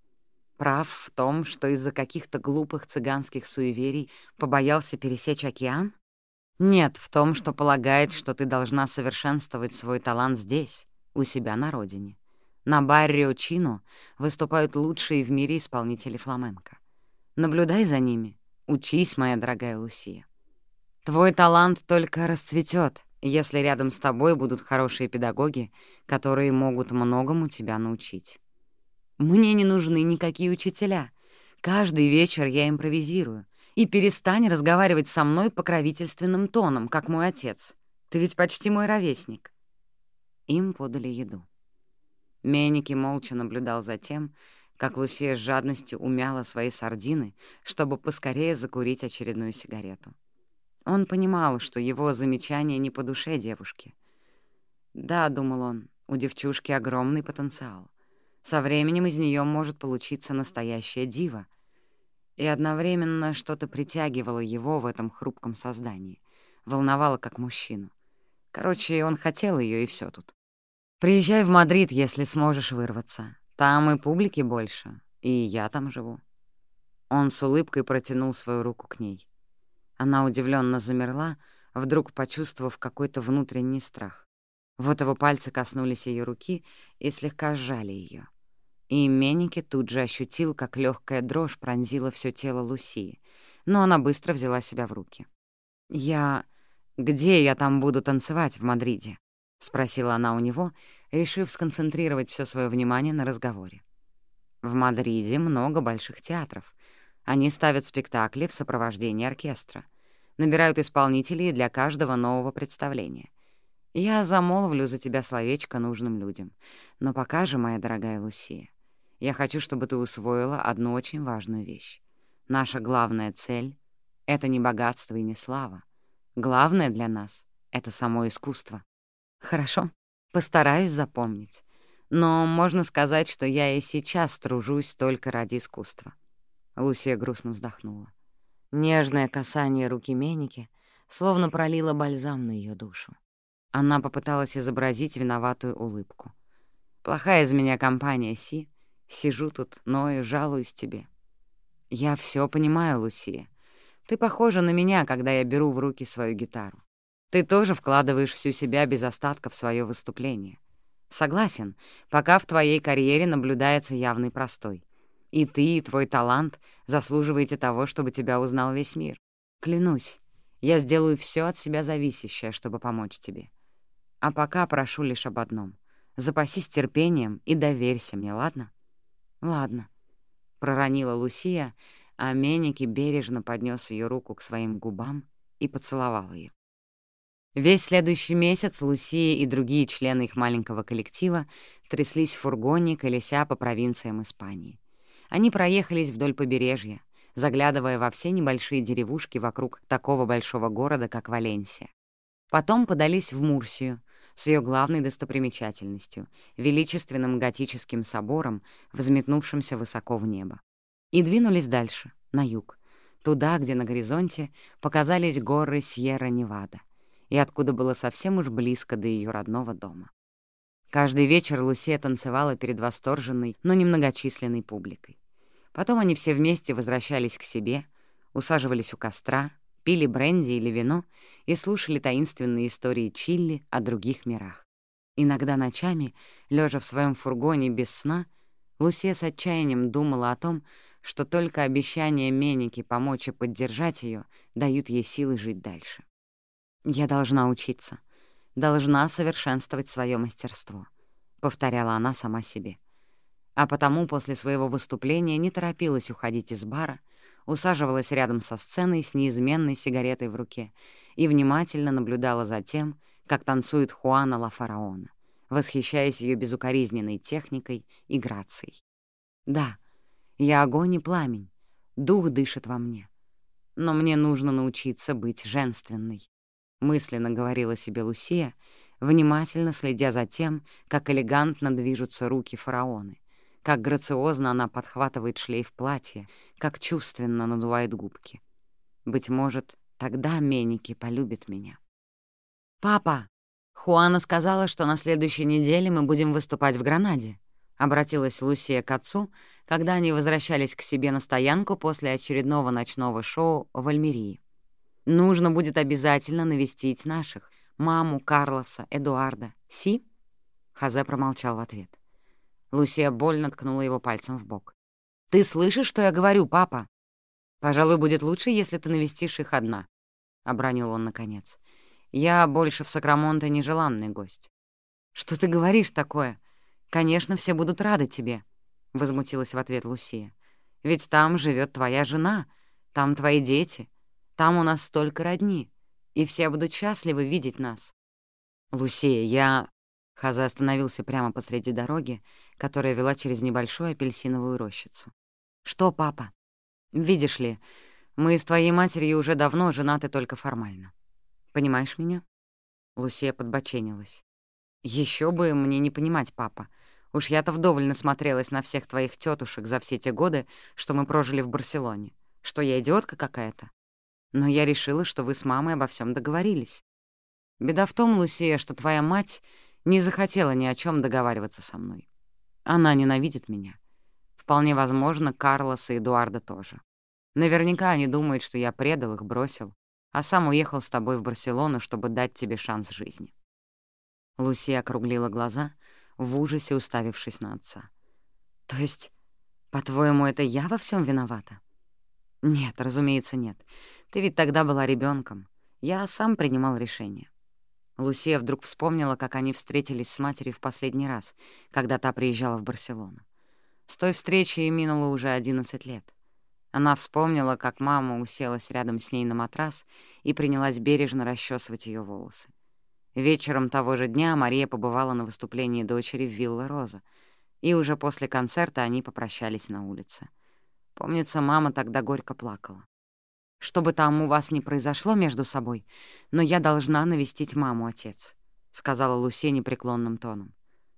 [SPEAKER 1] Прав в том, что из-за каких-то глупых цыганских суеверий побоялся пересечь океан? Нет, в том, что полагает, что ты должна совершенствовать свой талант здесь, у себя на родине. На Баррио Чино выступают лучшие в мире исполнители фламенко. Наблюдай за ними, учись, моя дорогая Лусия. Твой талант только расцветет, если рядом с тобой будут хорошие педагоги, которые могут многому тебя научить. Мне не нужны никакие учителя. Каждый вечер я импровизирую. И перестань разговаривать со мной покровительственным тоном, как мой отец. Ты ведь почти мой ровесник. Им подали еду. Меники молча наблюдал за тем, как Лусия с жадностью умяла свои сардины, чтобы поскорее закурить очередную сигарету. Он понимал, что его замечание не по душе девушки. «Да», — думал он, — «у девчушки огромный потенциал. Со временем из нее может получиться настоящая дива, И одновременно что-то притягивало его в этом хрупком создании, волновало как мужчину. Короче, он хотел ее и все тут. «Приезжай в Мадрид, если сможешь вырваться. Там и публики больше, и я там живу». Он с улыбкой протянул свою руку к ней. Она удивленно замерла, вдруг почувствовав какой-то внутренний страх. Вот его пальцы коснулись ее руки и слегка сжали ее. И Меники тут же ощутил, как легкая дрожь пронзила все тело Лусии, но она быстро взяла себя в руки. «Я... Где я там буду танцевать в Мадриде?» — спросила она у него, решив сконцентрировать все свое внимание на разговоре. «В Мадриде много больших театров. Они ставят спектакли в сопровождении оркестра, набирают исполнителей для каждого нового представления. Я замолвлю за тебя словечко нужным людям. Но пока же, моя дорогая Лусия, я хочу, чтобы ты усвоила одну очень важную вещь. Наша главная цель — это не богатство и не слава. Главное для нас — это само искусство. Хорошо, постараюсь запомнить. Но можно сказать, что я и сейчас тружусь только ради искусства. Лусия грустно вздохнула. Нежное касание руки Меники словно пролило бальзам на ее душу. Она попыталась изобразить виноватую улыбку. «Плохая из меня компания, Си. Сижу тут, ною, жалуюсь тебе». «Я все понимаю, Лусия. Ты похожа на меня, когда я беру в руки свою гитару. Ты тоже вкладываешь всю себя без остатка в свое выступление. Согласен, пока в твоей карьере наблюдается явный простой. И ты, и твой талант заслуживаете того, чтобы тебя узнал весь мир. Клянусь, я сделаю все от себя зависящее, чтобы помочь тебе. А пока прошу лишь об одном. Запасись терпением и доверься мне, ладно? Ладно, — проронила Лусия, а Меники бережно поднес ее руку к своим губам и поцеловал ее. Весь следующий месяц Лусия и другие члены их маленького коллектива тряслись в фургоне, колеся по провинциям Испании. Они проехались вдоль побережья, заглядывая во все небольшие деревушки вокруг такого большого города, как Валенсия. Потом подались в Мурсию с ее главной достопримечательностью — величественным готическим собором, взметнувшимся высоко в небо. И двинулись дальше, на юг, туда, где на горизонте показались горы Сьерра-Невада, и откуда было совсем уж близко до ее родного дома. Каждый вечер Лусия танцевала перед восторженной, но немногочисленной публикой. Потом они все вместе возвращались к себе, усаживались у костра, пили бренди или вино и слушали таинственные истории Чилли о других мирах. Иногда ночами, лежа в своем фургоне без сна, Лусия с отчаянием думала о том, что только обещания Меники помочь и поддержать ее дают ей силы жить дальше. «Я должна учиться должна совершенствовать свое мастерство», — повторяла она сама себе. А потому после своего выступления не торопилась уходить из бара, усаживалась рядом со сценой с неизменной сигаретой в руке и внимательно наблюдала за тем, как танцует Хуана Ла Фараона, восхищаясь ее безукоризненной техникой и грацией. «Да, я огонь и пламень, дух дышит во мне, но мне нужно научиться быть женственной, — мысленно говорила себе Лусия, внимательно следя за тем, как элегантно движутся руки фараоны, как грациозно она подхватывает шлейф платья, как чувственно надувает губки. Быть может, тогда Меники полюбит меня. «Папа, Хуана сказала, что на следующей неделе мы будем выступать в Гранаде», — обратилась Лусия к отцу, когда они возвращались к себе на стоянку после очередного ночного шоу в Альмерии. Нужно будет обязательно навестить наших. Маму, Карлоса, Эдуарда. Си?» Хазе промолчал в ответ. Лусия больно ткнула его пальцем в бок. «Ты слышишь, что я говорю, папа? Пожалуй, будет лучше, если ты навестишь их одна», — обронил он наконец. «Я больше в Сакрамонте нежеланный гость». «Что ты говоришь такое? Конечно, все будут рады тебе», — возмутилась в ответ Лусия. «Ведь там живет твоя жена, там твои дети, там у нас столько родни, и все будут счастливы видеть нас». «Лусия, я...» Хаза остановился прямо посреди дороги, которая вела через небольшую апельсиновую рощицу. «Что, папа? Видишь ли, мы с твоей матерью уже давно женаты только формально. Понимаешь меня?» Лусия подбоченилась. Еще бы мне не понимать, папа. Уж я-то вдоволь насмотрелась на всех твоих тетушек за все те годы, что мы прожили в Барселоне. Что я идиотка какая-то? Но я решила, что вы с мамой обо всем договорились. Беда в том, Лусия, что твоя мать не захотела ни о чем договариваться со мной. Она ненавидит меня. Вполне возможно, Карлос и Эдуарда тоже. Наверняка они думают, что я предал их, бросил, а сам уехал с тобой в Барселону, чтобы дать тебе шанс в жизни. Луси округлила глаза, в ужасе уставившись на отца. «То есть, по-твоему, это я во всем виновата?» «Нет, разумеется, нет. Ты ведь тогда была ребенком. Я сам принимал решение. Лусия вдруг вспомнила, как они встретились с матерью в последний раз, когда та приезжала в Барселону. С той встречи ей минуло уже 11 лет. Она вспомнила, как мама уселась рядом с ней на матрас и принялась бережно расчесывать ее волосы. Вечером того же дня Мария побывала на выступлении дочери в Вилла Роза, и уже после концерта они попрощались на улице. Помнится, мама тогда горько плакала. Что бы там у вас ни произошло между собой, но я должна навестить маму, отец», — сказала Лусе непреклонным тоном.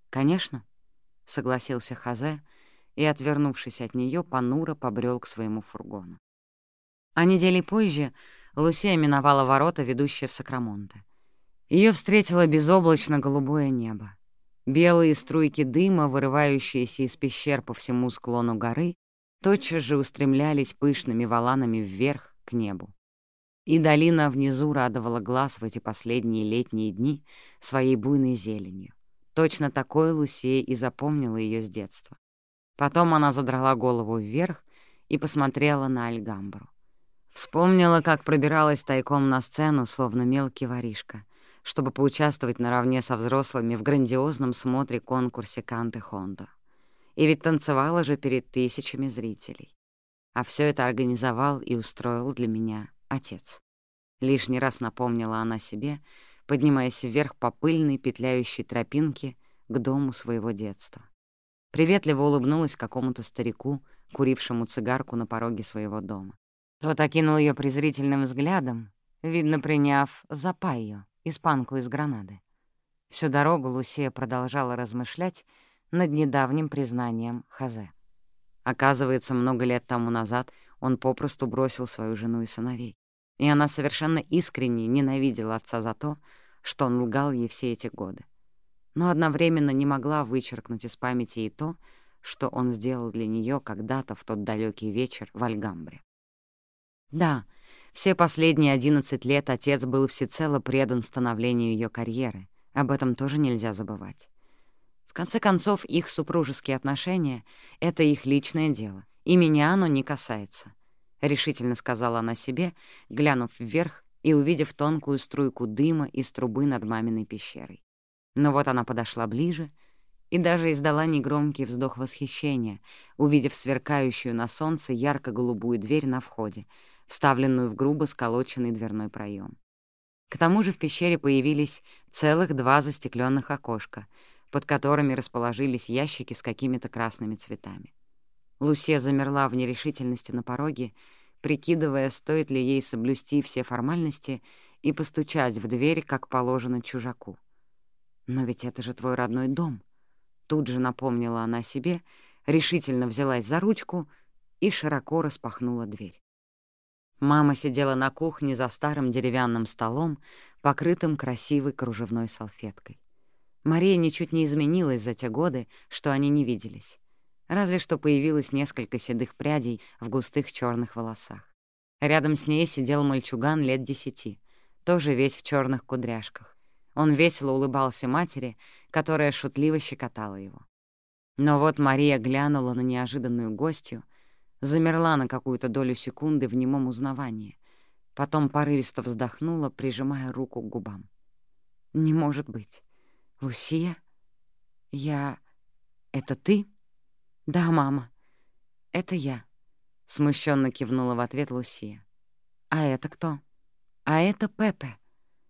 [SPEAKER 1] «Конечно», — согласился Хазе и, отвернувшись от нее, понуро побрел к своему фургону. А недели позже Лусия миновала ворота, ведущие в Сакрамонте. Ее встретило безоблачно-голубое небо. Белые струйки дыма, вырывающиеся из пещер по всему склону горы, тотчас же устремлялись пышными валанами вверх, к небу. И долина внизу радовала глаз в эти последние летние дни своей буйной зеленью. Точно такой Лусия и запомнила ее с детства. Потом она задрала голову вверх и посмотрела на Альгамбру. Вспомнила, как пробиралась тайком на сцену, словно мелкий воришка, чтобы поучаствовать наравне со взрослыми в грандиозном смотре-конкурсе Канты Хондо. И ведь танцевала же перед тысячами зрителей. А все это организовал и устроил для меня отец. Лишний раз напомнила она себе, поднимаясь вверх по пыльной петляющей тропинке к дому своего детства. Приветливо улыбнулась какому-то старику, курившему цигарку на пороге своего дома. Тот окинул ее презрительным взглядом, видно, приняв за Пайо, испанку из Гранады. Всю дорогу Лусия продолжала размышлять над недавним признанием Хазе. Оказывается, много лет тому назад он попросту бросил свою жену и сыновей. И она совершенно искренне ненавидела отца за то, что он лгал ей все эти годы. Но одновременно не могла вычеркнуть из памяти и то, что он сделал для нее когда-то в тот далекий вечер в Альгамбре. Да, все последние одиннадцать лет отец был всецело предан становлению ее карьеры, об этом тоже нельзя забывать. В конце концов, их супружеские отношения — это их личное дело, и меня оно не касается, — решительно сказала она себе, глянув вверх и увидев тонкую струйку дыма из трубы над маминой пещерой. Но вот она подошла ближе и даже издала негромкий вздох восхищения, увидев сверкающую на солнце ярко-голубую дверь на входе, вставленную в грубо сколоченный дверной проем. К тому же в пещере появились целых два застекленных окошка — под которыми расположились ящики с какими-то красными цветами. Лусия замерла в нерешительности на пороге, прикидывая, стоит ли ей соблюсти все формальности и постучать в дверь, как положено чужаку. «Но ведь это же твой родной дом», — тут же напомнила она себе, решительно взялась за ручку и широко распахнула дверь. Мама сидела на кухне за старым деревянным столом, покрытым красивой кружевной салфеткой. Мария ничуть не изменилась за те годы, что они не виделись. Разве что появилось несколько седых прядей в густых черных волосах. Рядом с ней сидел мальчуган лет десяти, тоже весь в черных кудряшках. Он весело улыбался матери, которая шутливо щекотала его. Но вот Мария глянула на неожиданную гостью, замерла на какую-то долю секунды в немом узнавании, потом порывисто вздохнула, прижимая руку к губам. «Не может быть. «Лусия? Я... Это ты?» «Да, мама. Это я», — смущенно кивнула в ответ Лусия. «А это кто?» «А это Пепе.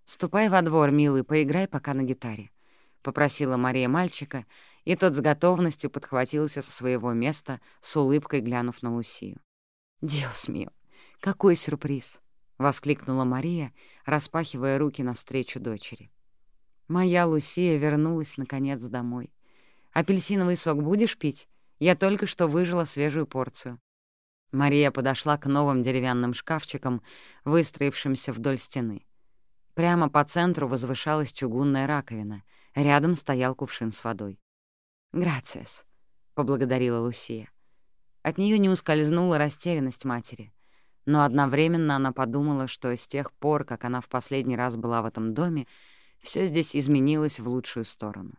[SPEAKER 1] Ступай во двор, милый, поиграй пока на гитаре», — попросила Мария мальчика, и тот с готовностью подхватился со своего места, с улыбкой глянув на Лусию. «Диос мио, какой сюрприз!» — воскликнула Мария, распахивая руки навстречу дочери. Моя Лусия вернулась, наконец, домой. «Апельсиновый сок будешь пить? Я только что выжила свежую порцию». Мария подошла к новым деревянным шкафчикам, выстроившимся вдоль стены. Прямо по центру возвышалась чугунная раковина, рядом стоял кувшин с водой. «Грациас», — поблагодарила Лусия. От нее не ускользнула растерянность матери, но одновременно она подумала, что с тех пор, как она в последний раз была в этом доме, все здесь изменилось в лучшую сторону.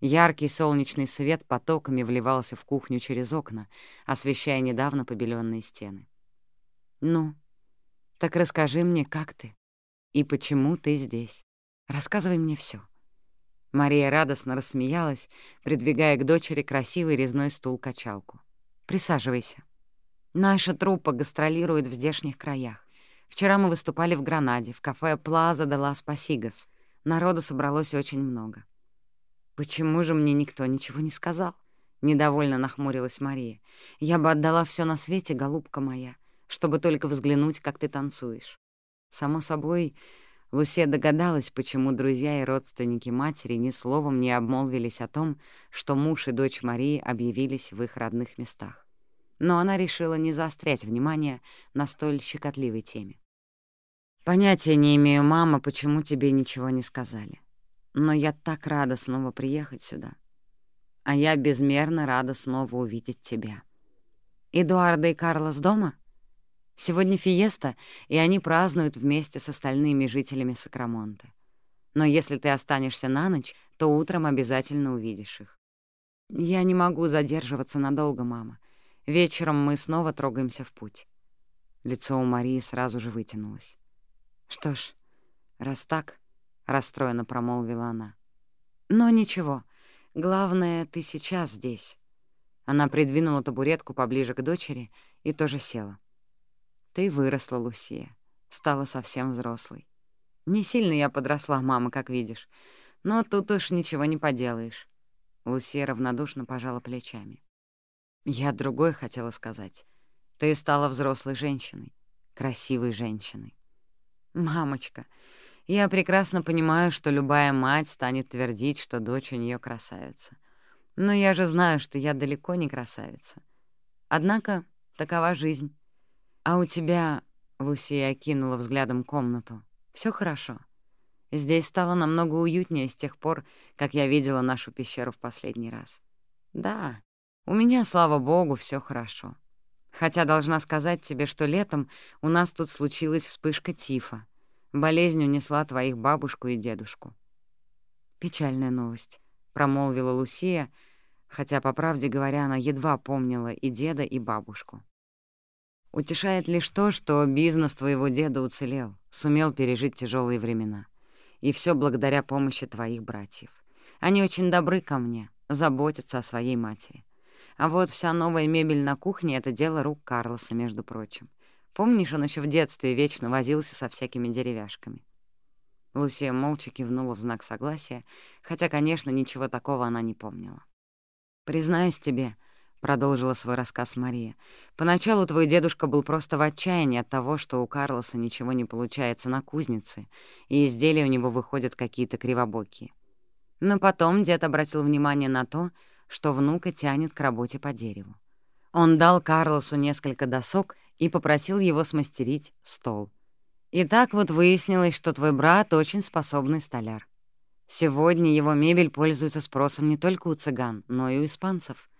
[SPEAKER 1] Яркий солнечный свет потоками вливался в кухню через окна, освещая недавно побеленные стены. «Ну, так расскажи мне, как ты и почему ты здесь. Рассказывай мне все. Мария радостно рассмеялась, придвигая к дочери красивый резной стул-качалку. «Присаживайся. Наша труппа гастролирует в здешних краях. Вчера мы выступали в Гранаде, в кафе «Плаза де лас Пасигас». Народу собралось очень много. «Почему же мне никто ничего не сказал?» — недовольно нахмурилась Мария. «Я бы отдала все на свете, голубка моя, чтобы только взглянуть, как ты танцуешь». Само собой, Лусе догадалась, почему друзья и родственники матери ни словом не обмолвились о том, что муж и дочь Марии объявились в их родных местах. Но она решила не заострять внимание на столь щекотливой теме. «Понятия не имею, мама, почему тебе ничего не сказали. Но я так рада снова приехать сюда. А я безмерно рада снова увидеть тебя. Эдуарда и Карлос дома? Сегодня фиеста, и они празднуют вместе с остальными жителями Сакрамонта. Но если ты останешься на ночь, то утром обязательно увидишь их. Я не могу задерживаться надолго, мама. Вечером мы снова трогаемся в путь. Лицо у Марии сразу же вытянулось. Что ж, раз так, расстроенно промолвила она. «Но ничего. Главное, ты сейчас здесь». Она придвинула табуретку поближе к дочери и тоже села. «Ты выросла, Лусия. Стала совсем взрослой. Не сильно я подросла, мама, как видишь. Но тут уж ничего не поделаешь». Лусия равнодушно пожала плечами. «Я другое хотела сказать. Ты стала взрослой женщиной, красивой женщиной». «Мамочка, я прекрасно понимаю, что любая мать станет твердить, что дочь у нее красавица. Но я же знаю, что я далеко не красавица. Однако такова жизнь. А у тебя, — Лусия окинула взглядом комнату, — все хорошо. Здесь стало намного уютнее с тех пор, как я видела нашу пещеру в последний раз. Да, у меня, слава богу, все хорошо. Хотя должна сказать тебе, что летом у нас тут случилась вспышка тифа — Болезнь унесла твоих бабушку и дедушку». «Печальная новость», — промолвила Лусия, хотя, по правде говоря, она едва помнила и деда, и бабушку. «Утешает лишь то, что бизнес твоего деда уцелел, сумел пережить тяжелые времена. И все благодаря помощи твоих братьев. Они очень добры ко мне, заботятся о своей матери. А вот вся новая мебель на кухне — это дело рук Карлоса, между прочим. Помнишь, он еще в детстве вечно возился со всякими деревяшками?» Лусия молча кивнула в знак согласия, хотя, конечно, ничего такого она не помнила. «Признаюсь тебе», — продолжила свой рассказ Мария, «поначалу твой дедушка был просто в отчаянии от того, что у Карлоса ничего не получается на кузнице, и изделия у него выходят какие-то кривобокие. Но потом дед обратил внимание на то, что внука тянет к работе по дереву. Он дал Карлосу несколько досок и попросил его смастерить стол. И так вот выяснилось, что твой брат очень способный столяр. Сегодня его мебель пользуется спросом не только у цыган, но и у испанцев.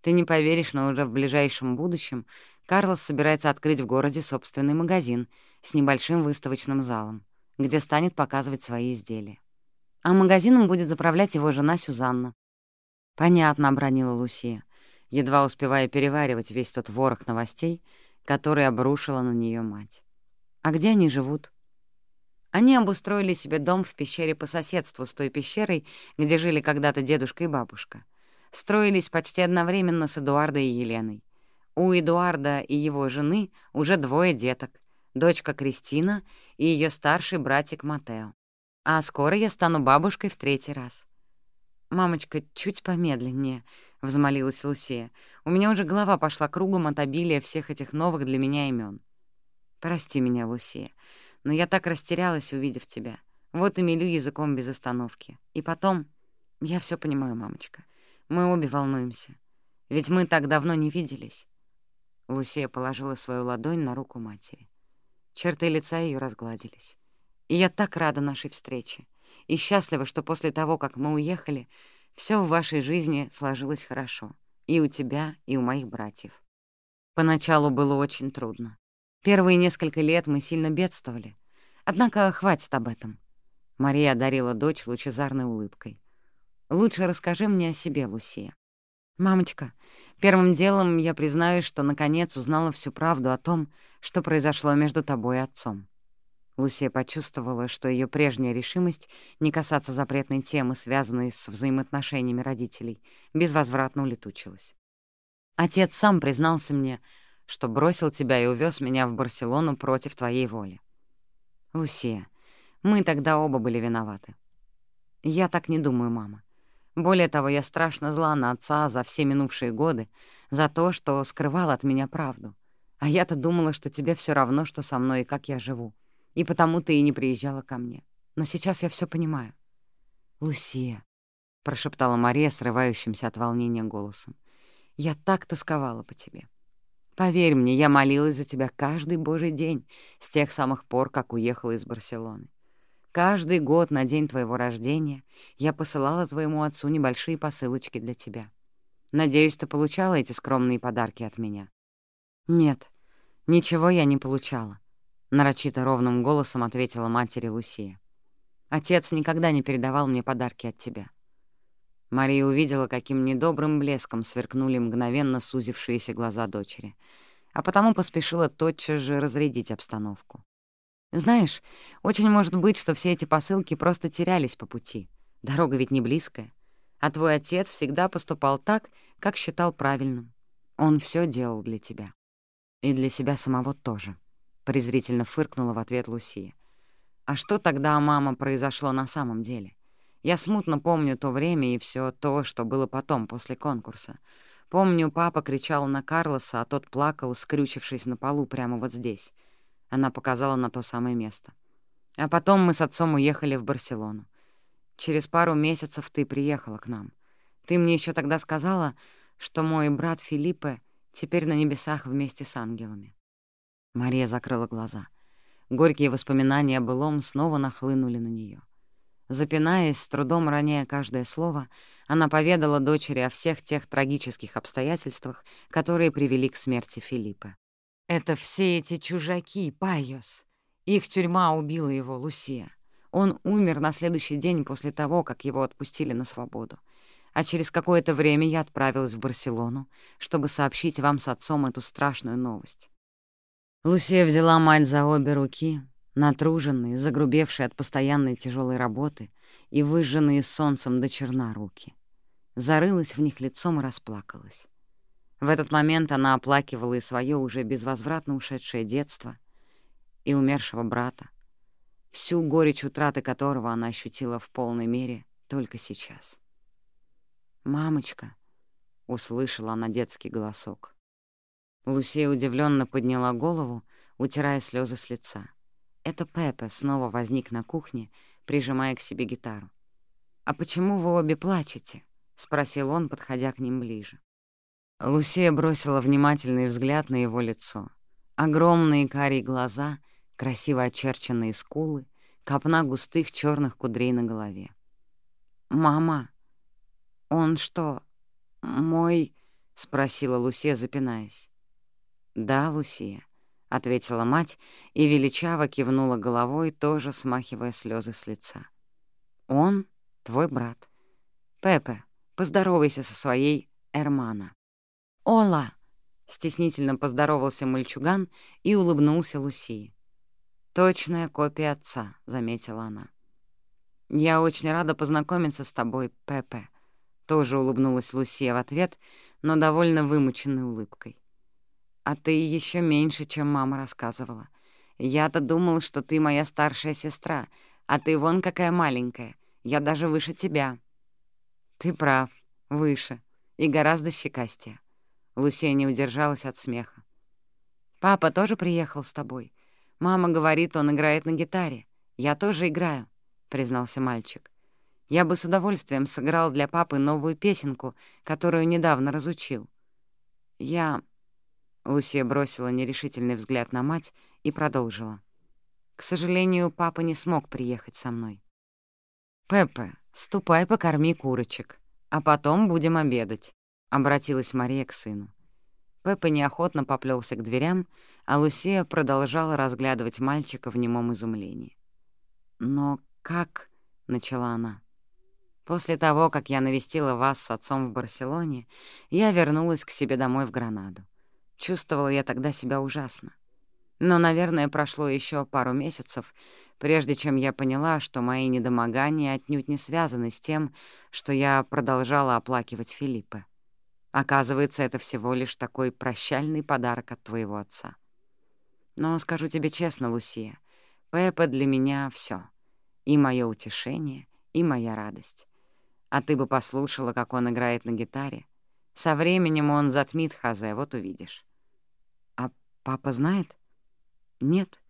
[SPEAKER 1] Ты не поверишь, но уже в ближайшем будущем Карлос собирается открыть в городе собственный магазин с небольшим выставочным залом, где станет показывать свои изделия. А магазином будет заправлять его жена Сюзанна. «Понятно», — обронила Лусия, едва успевая переваривать весь тот ворох новостей — который обрушила на нее мать. А где они живут? Они обустроили себе дом в пещере по соседству с той пещерой, где жили когда-то дедушка и бабушка. Строились почти одновременно с Эдуардой и Еленой. У Эдуарда и его жены уже двое деток, дочка Кристина и ее старший братик Матео. А скоро я стану бабушкой в третий раз. «Мамочка, чуть помедленнее», — взмолилась Лусия. «У меня уже голова пошла кругом от обилия всех этих новых для меня имен. «Прости меня, Лусия, но я так растерялась, увидев тебя. Вот и мелю языком без остановки. И потом... Я все понимаю, мамочка. Мы обе волнуемся. Ведь мы так давно не виделись». Лусия положила свою ладонь на руку матери. Черты лица ее разгладились. «И я так рада нашей встрече. И счастлива, что после того, как мы уехали, все в вашей жизни сложилось хорошо. И у тебя, и у моих братьев. Поначалу было очень трудно. Первые несколько лет мы сильно бедствовали. Однако хватит об этом. Мария одарила дочь лучезарной улыбкой. «Лучше расскажи мне о себе, Лусия. «Мамочка, первым делом я признаюсь, что наконец узнала всю правду о том, что произошло между тобой и отцом». Лусия почувствовала, что ее прежняя решимость не касаться запретной темы, связанной с взаимоотношениями родителей, безвозвратно улетучилась. «Отец сам признался мне, что бросил тебя и увез меня в Барселону против твоей воли. Лусия, мы тогда оба были виноваты. Я так не думаю, мама. Более того, я страшно зла на отца за все минувшие годы, за то, что скрывал от меня правду. А я-то думала, что тебе все равно, что со мной и как я живу. И потому ты и не приезжала ко мне. Но сейчас я все понимаю. «Лусия», — прошептала Мария срывающимся от волнения голосом, — «я так тосковала по тебе. Поверь мне, я молилась за тебя каждый божий день с тех самых пор, как уехала из Барселоны. Каждый год на день твоего рождения я посылала твоему отцу небольшие посылочки для тебя. Надеюсь, ты получала эти скромные подарки от меня?» «Нет, ничего я не получала», — нарочито ровным голосом ответила матери Лусия. «Отец никогда не передавал мне подарки от тебя». Мария увидела, каким недобрым блеском сверкнули мгновенно сузившиеся глаза дочери, а потому поспешила тотчас же разрядить обстановку. Знаешь, очень может быть, что все эти посылки просто терялись по пути. Дорога ведь не близкая. А твой отец всегда поступал так, как считал правильным. Он все делал для тебя. И для себя самого тоже, — презрительно фыркнула в ответ Лусия. А что тогда, мама, произошло на самом деле? Я смутно помню то время и все то, что было потом, после конкурса. Помню, папа кричал на Карлоса, а тот плакал, скрючившись на полу прямо вот здесь — она показала на то самое место. А потом мы с отцом уехали в Барселону. Через пару месяцев ты приехала к нам. Ты мне еще тогда сказала, что мой брат Филиппе теперь на небесах вместе с ангелами. Мария закрыла глаза. Горькие воспоминания о былом снова нахлынули на нее. Запинаясь, с трудом роняя каждое слово, она поведала дочери о всех тех трагических обстоятельствах, которые привели к смерти Филиппа. Это все эти чужаки, Пайос. Их тюрьма убила его, Лусия. Он умер на следующий день после того, как его отпустили на свободу. А через какое-то время я отправилась в Барселону, чтобы сообщить вам с отцом эту страшную новость. Лусия взяла мать за обе руки, натруженные, загрубевшие от постоянной тяжелой работы и выжженные солнцем до черна руки. Зарылась в них лицом и расплакалась. В этот момент она оплакивала и свое уже безвозвратно ушедшее детство, и умершего брата, всю горечь утраты которого она ощутила в полной мере только сейчас. «Мамочка!» — услышала она детский голосок. Лусия удивленно подняла голову, утирая слезы с лица. Это Пепе снова возник на кухне, прижимая к себе гитару. «А почему вы обе плачете?» — спросил он, подходя к ним ближе. Лусия бросила внимательный взгляд на его лицо. Огромные карие глаза, красиво очерченные скулы, копна густых черных кудрей на голове. «Мама, он что, мой...» — спросила Лусия, запинаясь. «Да, Лусия», — ответила мать и величаво кивнула головой, тоже смахивая слезы с лица. «Он твой брат. Пепе, поздоровайся со своей Эрмана». «Ола!» — стеснительно поздоровался мальчуган и улыбнулся Лусии. «Точная копия отца», — заметила она. «Я очень рада познакомиться с тобой, Пепе», — тоже улыбнулась Лусия в ответ, но довольно вымученной улыбкой. «А ты еще меньше, чем мама рассказывала. Я-то думал, что ты моя старшая сестра, а ты вон какая маленькая. Я даже выше тебя». «Ты прав, выше и гораздо щекастее». Лусия не удержалась от смеха. «Папа тоже приехал с тобой. Мама говорит, он играет на гитаре. Я тоже играю», — признался мальчик. «Я бы с удовольствием сыграл для папы новую песенку, которую недавно разучил». «Я... Лусия бросила нерешительный взгляд на мать и продолжила. «К сожалению, папа не смог приехать со мной». «Пеппе, ступай покорми курочек, а потом будем обедать», — обратилась Мария к сыну. Пеппа неохотно поплелся к дверям, а Лусия продолжала разглядывать мальчика в немом изумлении. «Но как?» — начала она. «После того, как я навестила вас с отцом в Барселоне, я вернулась к себе домой в Гранаду. Чувствовала я тогда себя ужасно. Но, наверное, прошло еще пару месяцев, прежде чем я поняла, что мои недомогания отнюдь не связаны с тем, что я продолжала оплакивать Филиппа. Оказывается, это всего лишь такой прощальный подарок от твоего отца. Но скажу тебе честно, Лусия, Пеппа для меня — все, И мое утешение, и моя радость. А ты бы послушала, как он играет на гитаре. Со временем он затмит Хазе, вот увидишь. Папа знает? Нет.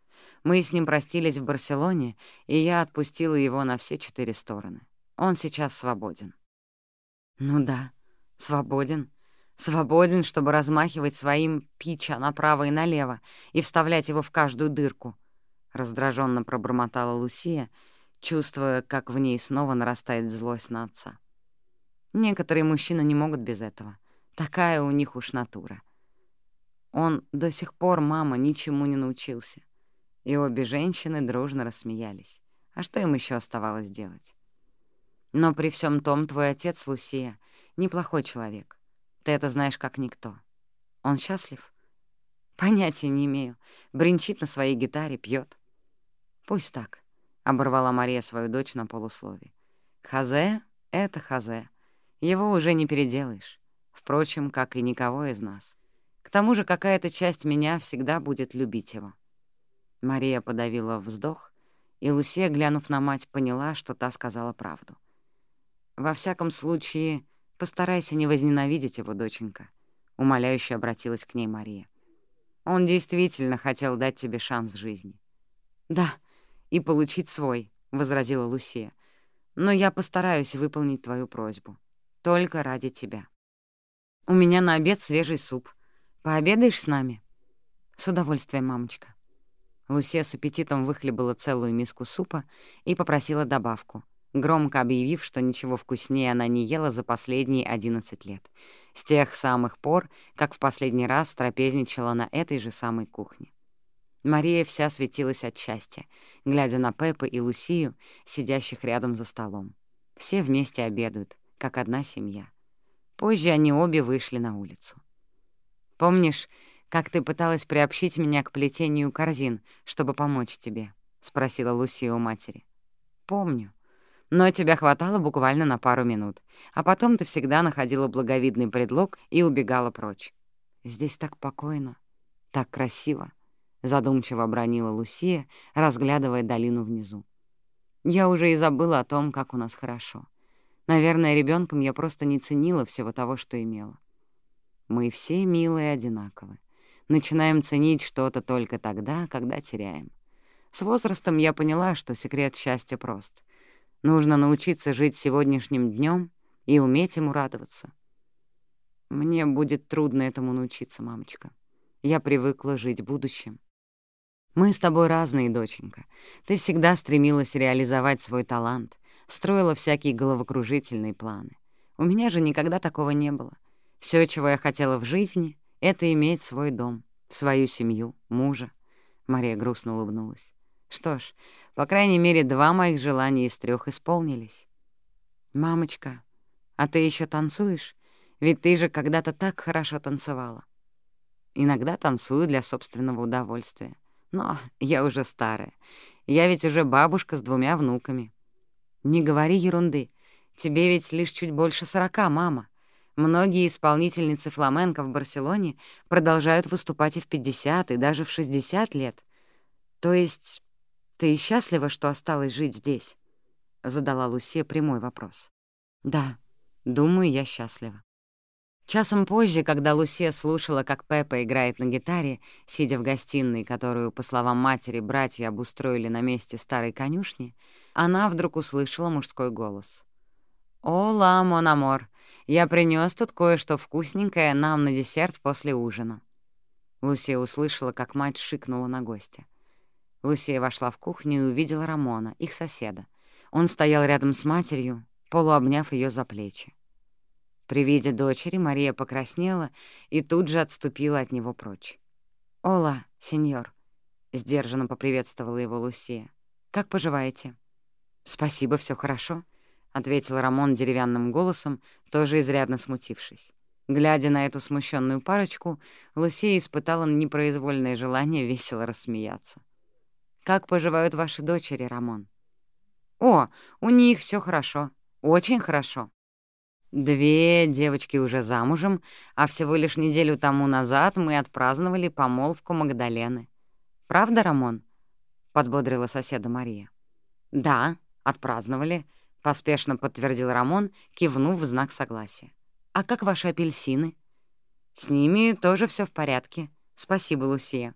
[SPEAKER 1] Мы с ним простились в Барселоне, и я отпустила его на все четыре стороны. Он сейчас свободен. Ну да, свободен. Свободен, чтобы размахивать своим пича направо и налево и вставлять его в каждую дырку. Раздраженно пробормотала Лусия, чувствуя, как в ней снова нарастает злость на отца. Некоторые мужчины не могут без этого. Такая у них уж натура. Он до сих пор, мама, ничему не научился. И обе женщины дружно рассмеялись. А что им еще оставалось делать? Но при всем том твой отец, Лусия, неплохой человек. Ты это знаешь как никто. Он счастлив? Понятия не имею. Бринчит на своей гитаре, пьет. Пусть так, — оборвала Мария свою дочь на полуслове. Хазе — это Хазе. Его уже не переделаешь. Впрочем, как и никого из нас. К тому же какая-то часть меня всегда будет любить его. Мария подавила вздох, и Лусия, глянув на мать, поняла, что та сказала правду. «Во всяком случае, постарайся не возненавидеть его, доченька», — умоляюще обратилась к ней Мария. «Он действительно хотел дать тебе шанс в жизни». «Да, и получить свой», — возразила Лусия. «Но я постараюсь выполнить твою просьбу. Только ради тебя. У меня на обед свежий суп. Пообедаешь с нами?» «С удовольствием, мамочка». Лусия с аппетитом выхлебала целую миску супа и попросила добавку, громко объявив, что ничего вкуснее она не ела за последние 11 лет, с тех самых пор, как в последний раз трапезничала на этой же самой кухне. Мария вся светилась от счастья, глядя на Пеппа и Лусию, сидящих рядом за столом. Все вместе обедают, как одна семья. Позже они обе вышли на улицу. «Помнишь, как ты пыталась приобщить меня к плетению корзин, чтобы помочь тебе?» — спросила Лусия у матери. «Помню. Но тебя хватало буквально на пару минут, а потом ты всегда находила благовидный предлог и убегала прочь. Здесь так покойно, так красиво», — задумчиво обронила Лусия, разглядывая долину внизу. «Я уже и забыла о том, как у нас хорошо. Наверное, ребенком я просто не ценила всего того, что имела. Мы все милые одинаковы начинаем ценить что-то только тогда, когда теряем. С возрастом я поняла, что секрет счастья прост. Нужно научиться жить сегодняшним днем и уметь ему радоваться. Мне будет трудно этому научиться, мамочка. Я привыкла жить будущим. Мы с тобой разные, доченька. Ты всегда стремилась реализовать свой талант, строила всякие головокружительные планы. У меня же никогда такого не было. Все, чего я хотела в жизни, — это иметь свой дом, свою семью, мужа. Мария грустно улыбнулась. Что ж, по крайней мере, два моих желания из трех исполнились. «Мамочка, а ты еще танцуешь? Ведь ты же когда-то так хорошо танцевала». «Иногда танцую для собственного удовольствия. Но я уже старая. Я ведь уже бабушка с двумя внуками». «Не говори ерунды. Тебе ведь лишь чуть больше сорока, мама. Многие исполнительницы фламенко в Барселоне продолжают выступать и в 50, и даже в 60 лет. То есть ты счастлива, что осталась жить здесь? Задала Лусия прямой вопрос. Да, думаю, я счастлива. Часом позже, когда Лусия слушала, как Пеппа играет на гитаре, сидя в гостиной, которую, по словам матери, братья обустроили на месте старой конюшни, она вдруг услышала мужской голос. «Ола, мон амор, я принёс тут кое-что вкусненькое нам на десерт после ужина». Лусия услышала, как мать шикнула на гостя. Лусия вошла в кухню и увидела Рамона, их соседа. Он стоял рядом с матерью, полуобняв ее за плечи. При виде дочери Мария покраснела и тут же отступила от него прочь. «Ола, сеньор», — сдержанно поприветствовала его Лусия. «Как поживаете?» «Спасибо, все хорошо», — ответил Рамон деревянным голосом, тоже изрядно смутившись. Глядя на эту смущенную парочку, Лусия испытала непроизвольное желание весело рассмеяться. «Как поживают ваши дочери, Рамон?» «О, у них все хорошо, очень хорошо». Две девочки уже замужем, а всего лишь неделю тому назад мы отпраздновали помолвку Магдалены. «Правда, Рамон?» — подбодрила соседа Мария. «Да, отпраздновали», — поспешно подтвердил Рамон, кивнув в знак согласия. «А как ваши апельсины?» «С ними тоже все в порядке. Спасибо, Лусия.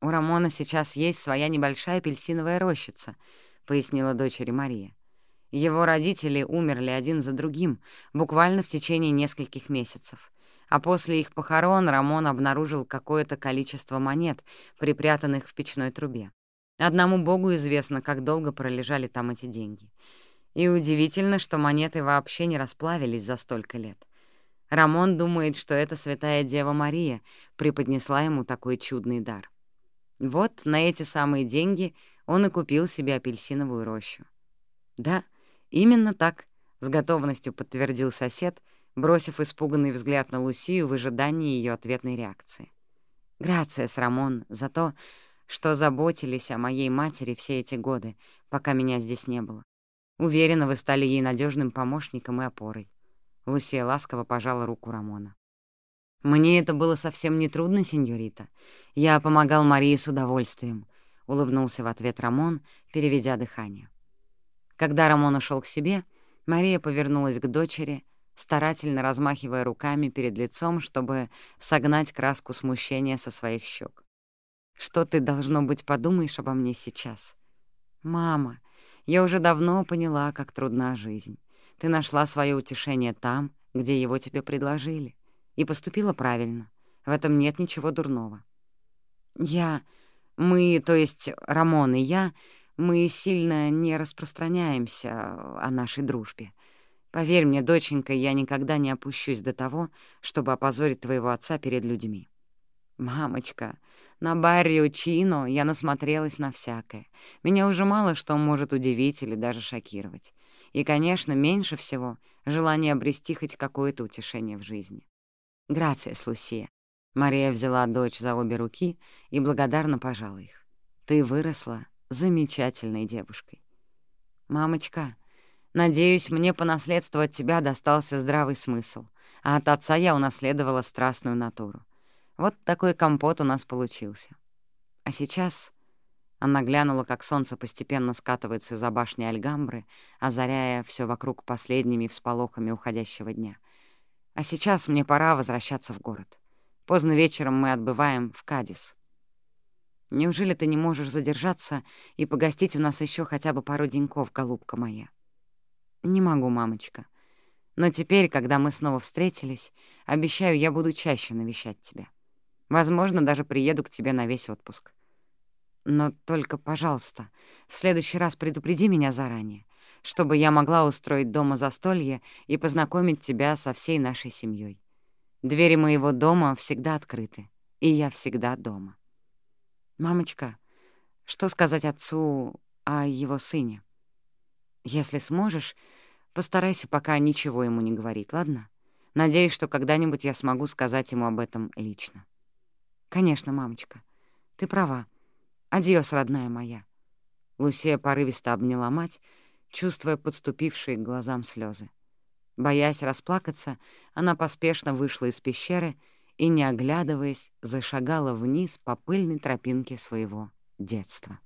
[SPEAKER 1] У Рамона сейчас есть своя небольшая апельсиновая рощица», — пояснила дочери Мария. Его родители умерли один за другим, буквально в течение нескольких месяцев. А после их похорон Рамон обнаружил какое-то количество монет, припрятанных в печной трубе. Одному богу известно, как долго пролежали там эти деньги. И удивительно, что монеты вообще не расплавились за столько лет. Рамон думает, что это святая Дева Мария преподнесла ему такой чудный дар. Вот на эти самые деньги он и купил себе апельсиновую рощу. Да, именно так, с готовностью подтвердил сосед, бросив испуганный взгляд на Лусию в ожидании ее ответной реакции. «Грация, Рамон, за то, что заботились о моей матери все эти годы, пока меня здесь не было. Уверена, вы стали ей надежным помощником и опорой. Лусия ласково пожала руку Рамона. «Мне это было совсем не трудно, сеньорита. Я помогал Марии с удовольствием», — улыбнулся в ответ Рамон, переведя дыхание. Когда Рамон ушел к себе, Мария повернулась к дочери, старательно размахивая руками перед лицом, чтобы согнать краску смущения со своих щек. «Что ты, должно быть, подумаешь обо мне сейчас?» «Мама, я уже давно поняла, как трудна жизнь. Ты нашла свое утешение там, где его тебе предложили, и поступила правильно. В этом нет ничего дурного. Я... Мы, то есть Рамон и я, мы сильно не распространяемся о нашей дружбе. Поверь мне, доченька, я никогда не опущусь до того, чтобы опозорить твоего отца перед людьми. Мамочка, на Баррио Чино я насмотрелась на всякое. Меня уже мало что может удивить или даже шокировать. И, конечно, меньше всего желание обрести хоть какое-то утешение в жизни. Грация, Лусия. Мария взяла дочь за обе руки и благодарно пожала их. Ты выросла замечательной девушкой. Мамочка, надеюсь, мне по наследству от тебя достался здравый смысл, а от отца я унаследовала страстную натуру. Вот такой компот у нас получился. А сейчас она глянула, как солнце постепенно скатывается за башни Альгамбры, озаряя все вокруг последними всполохами уходящего дня. А сейчас мне пора возвращаться в город. Поздно вечером мы отбываем в Кадис. Неужели ты не можешь задержаться и погостить у нас еще хотя бы пару деньков, голубка моя? Не могу, мамочка. Но теперь, когда мы снова встретились, обещаю, я буду чаще навещать тебя. Возможно, даже приеду к тебе на весь отпуск. Но только, пожалуйста, в следующий раз предупреди меня заранее, чтобы я могла устроить дома застолье и познакомить тебя со всей нашей семьей. Двери моего дома всегда открыты, и я всегда дома. Мамочка, что сказать отцу о его сыне? Если сможешь, постарайся пока ничего ему не говорить, ладно? Надеюсь, что когда-нибудь я смогу сказать ему об этом лично. «Конечно, мамочка. Ты права. Адьос, родная моя». Лусия порывисто обняла мать, чувствуя подступившие к глазам слезы. Боясь расплакаться, она поспешно вышла из пещеры и, не оглядываясь, зашагала вниз по пыльной тропинке своего детства.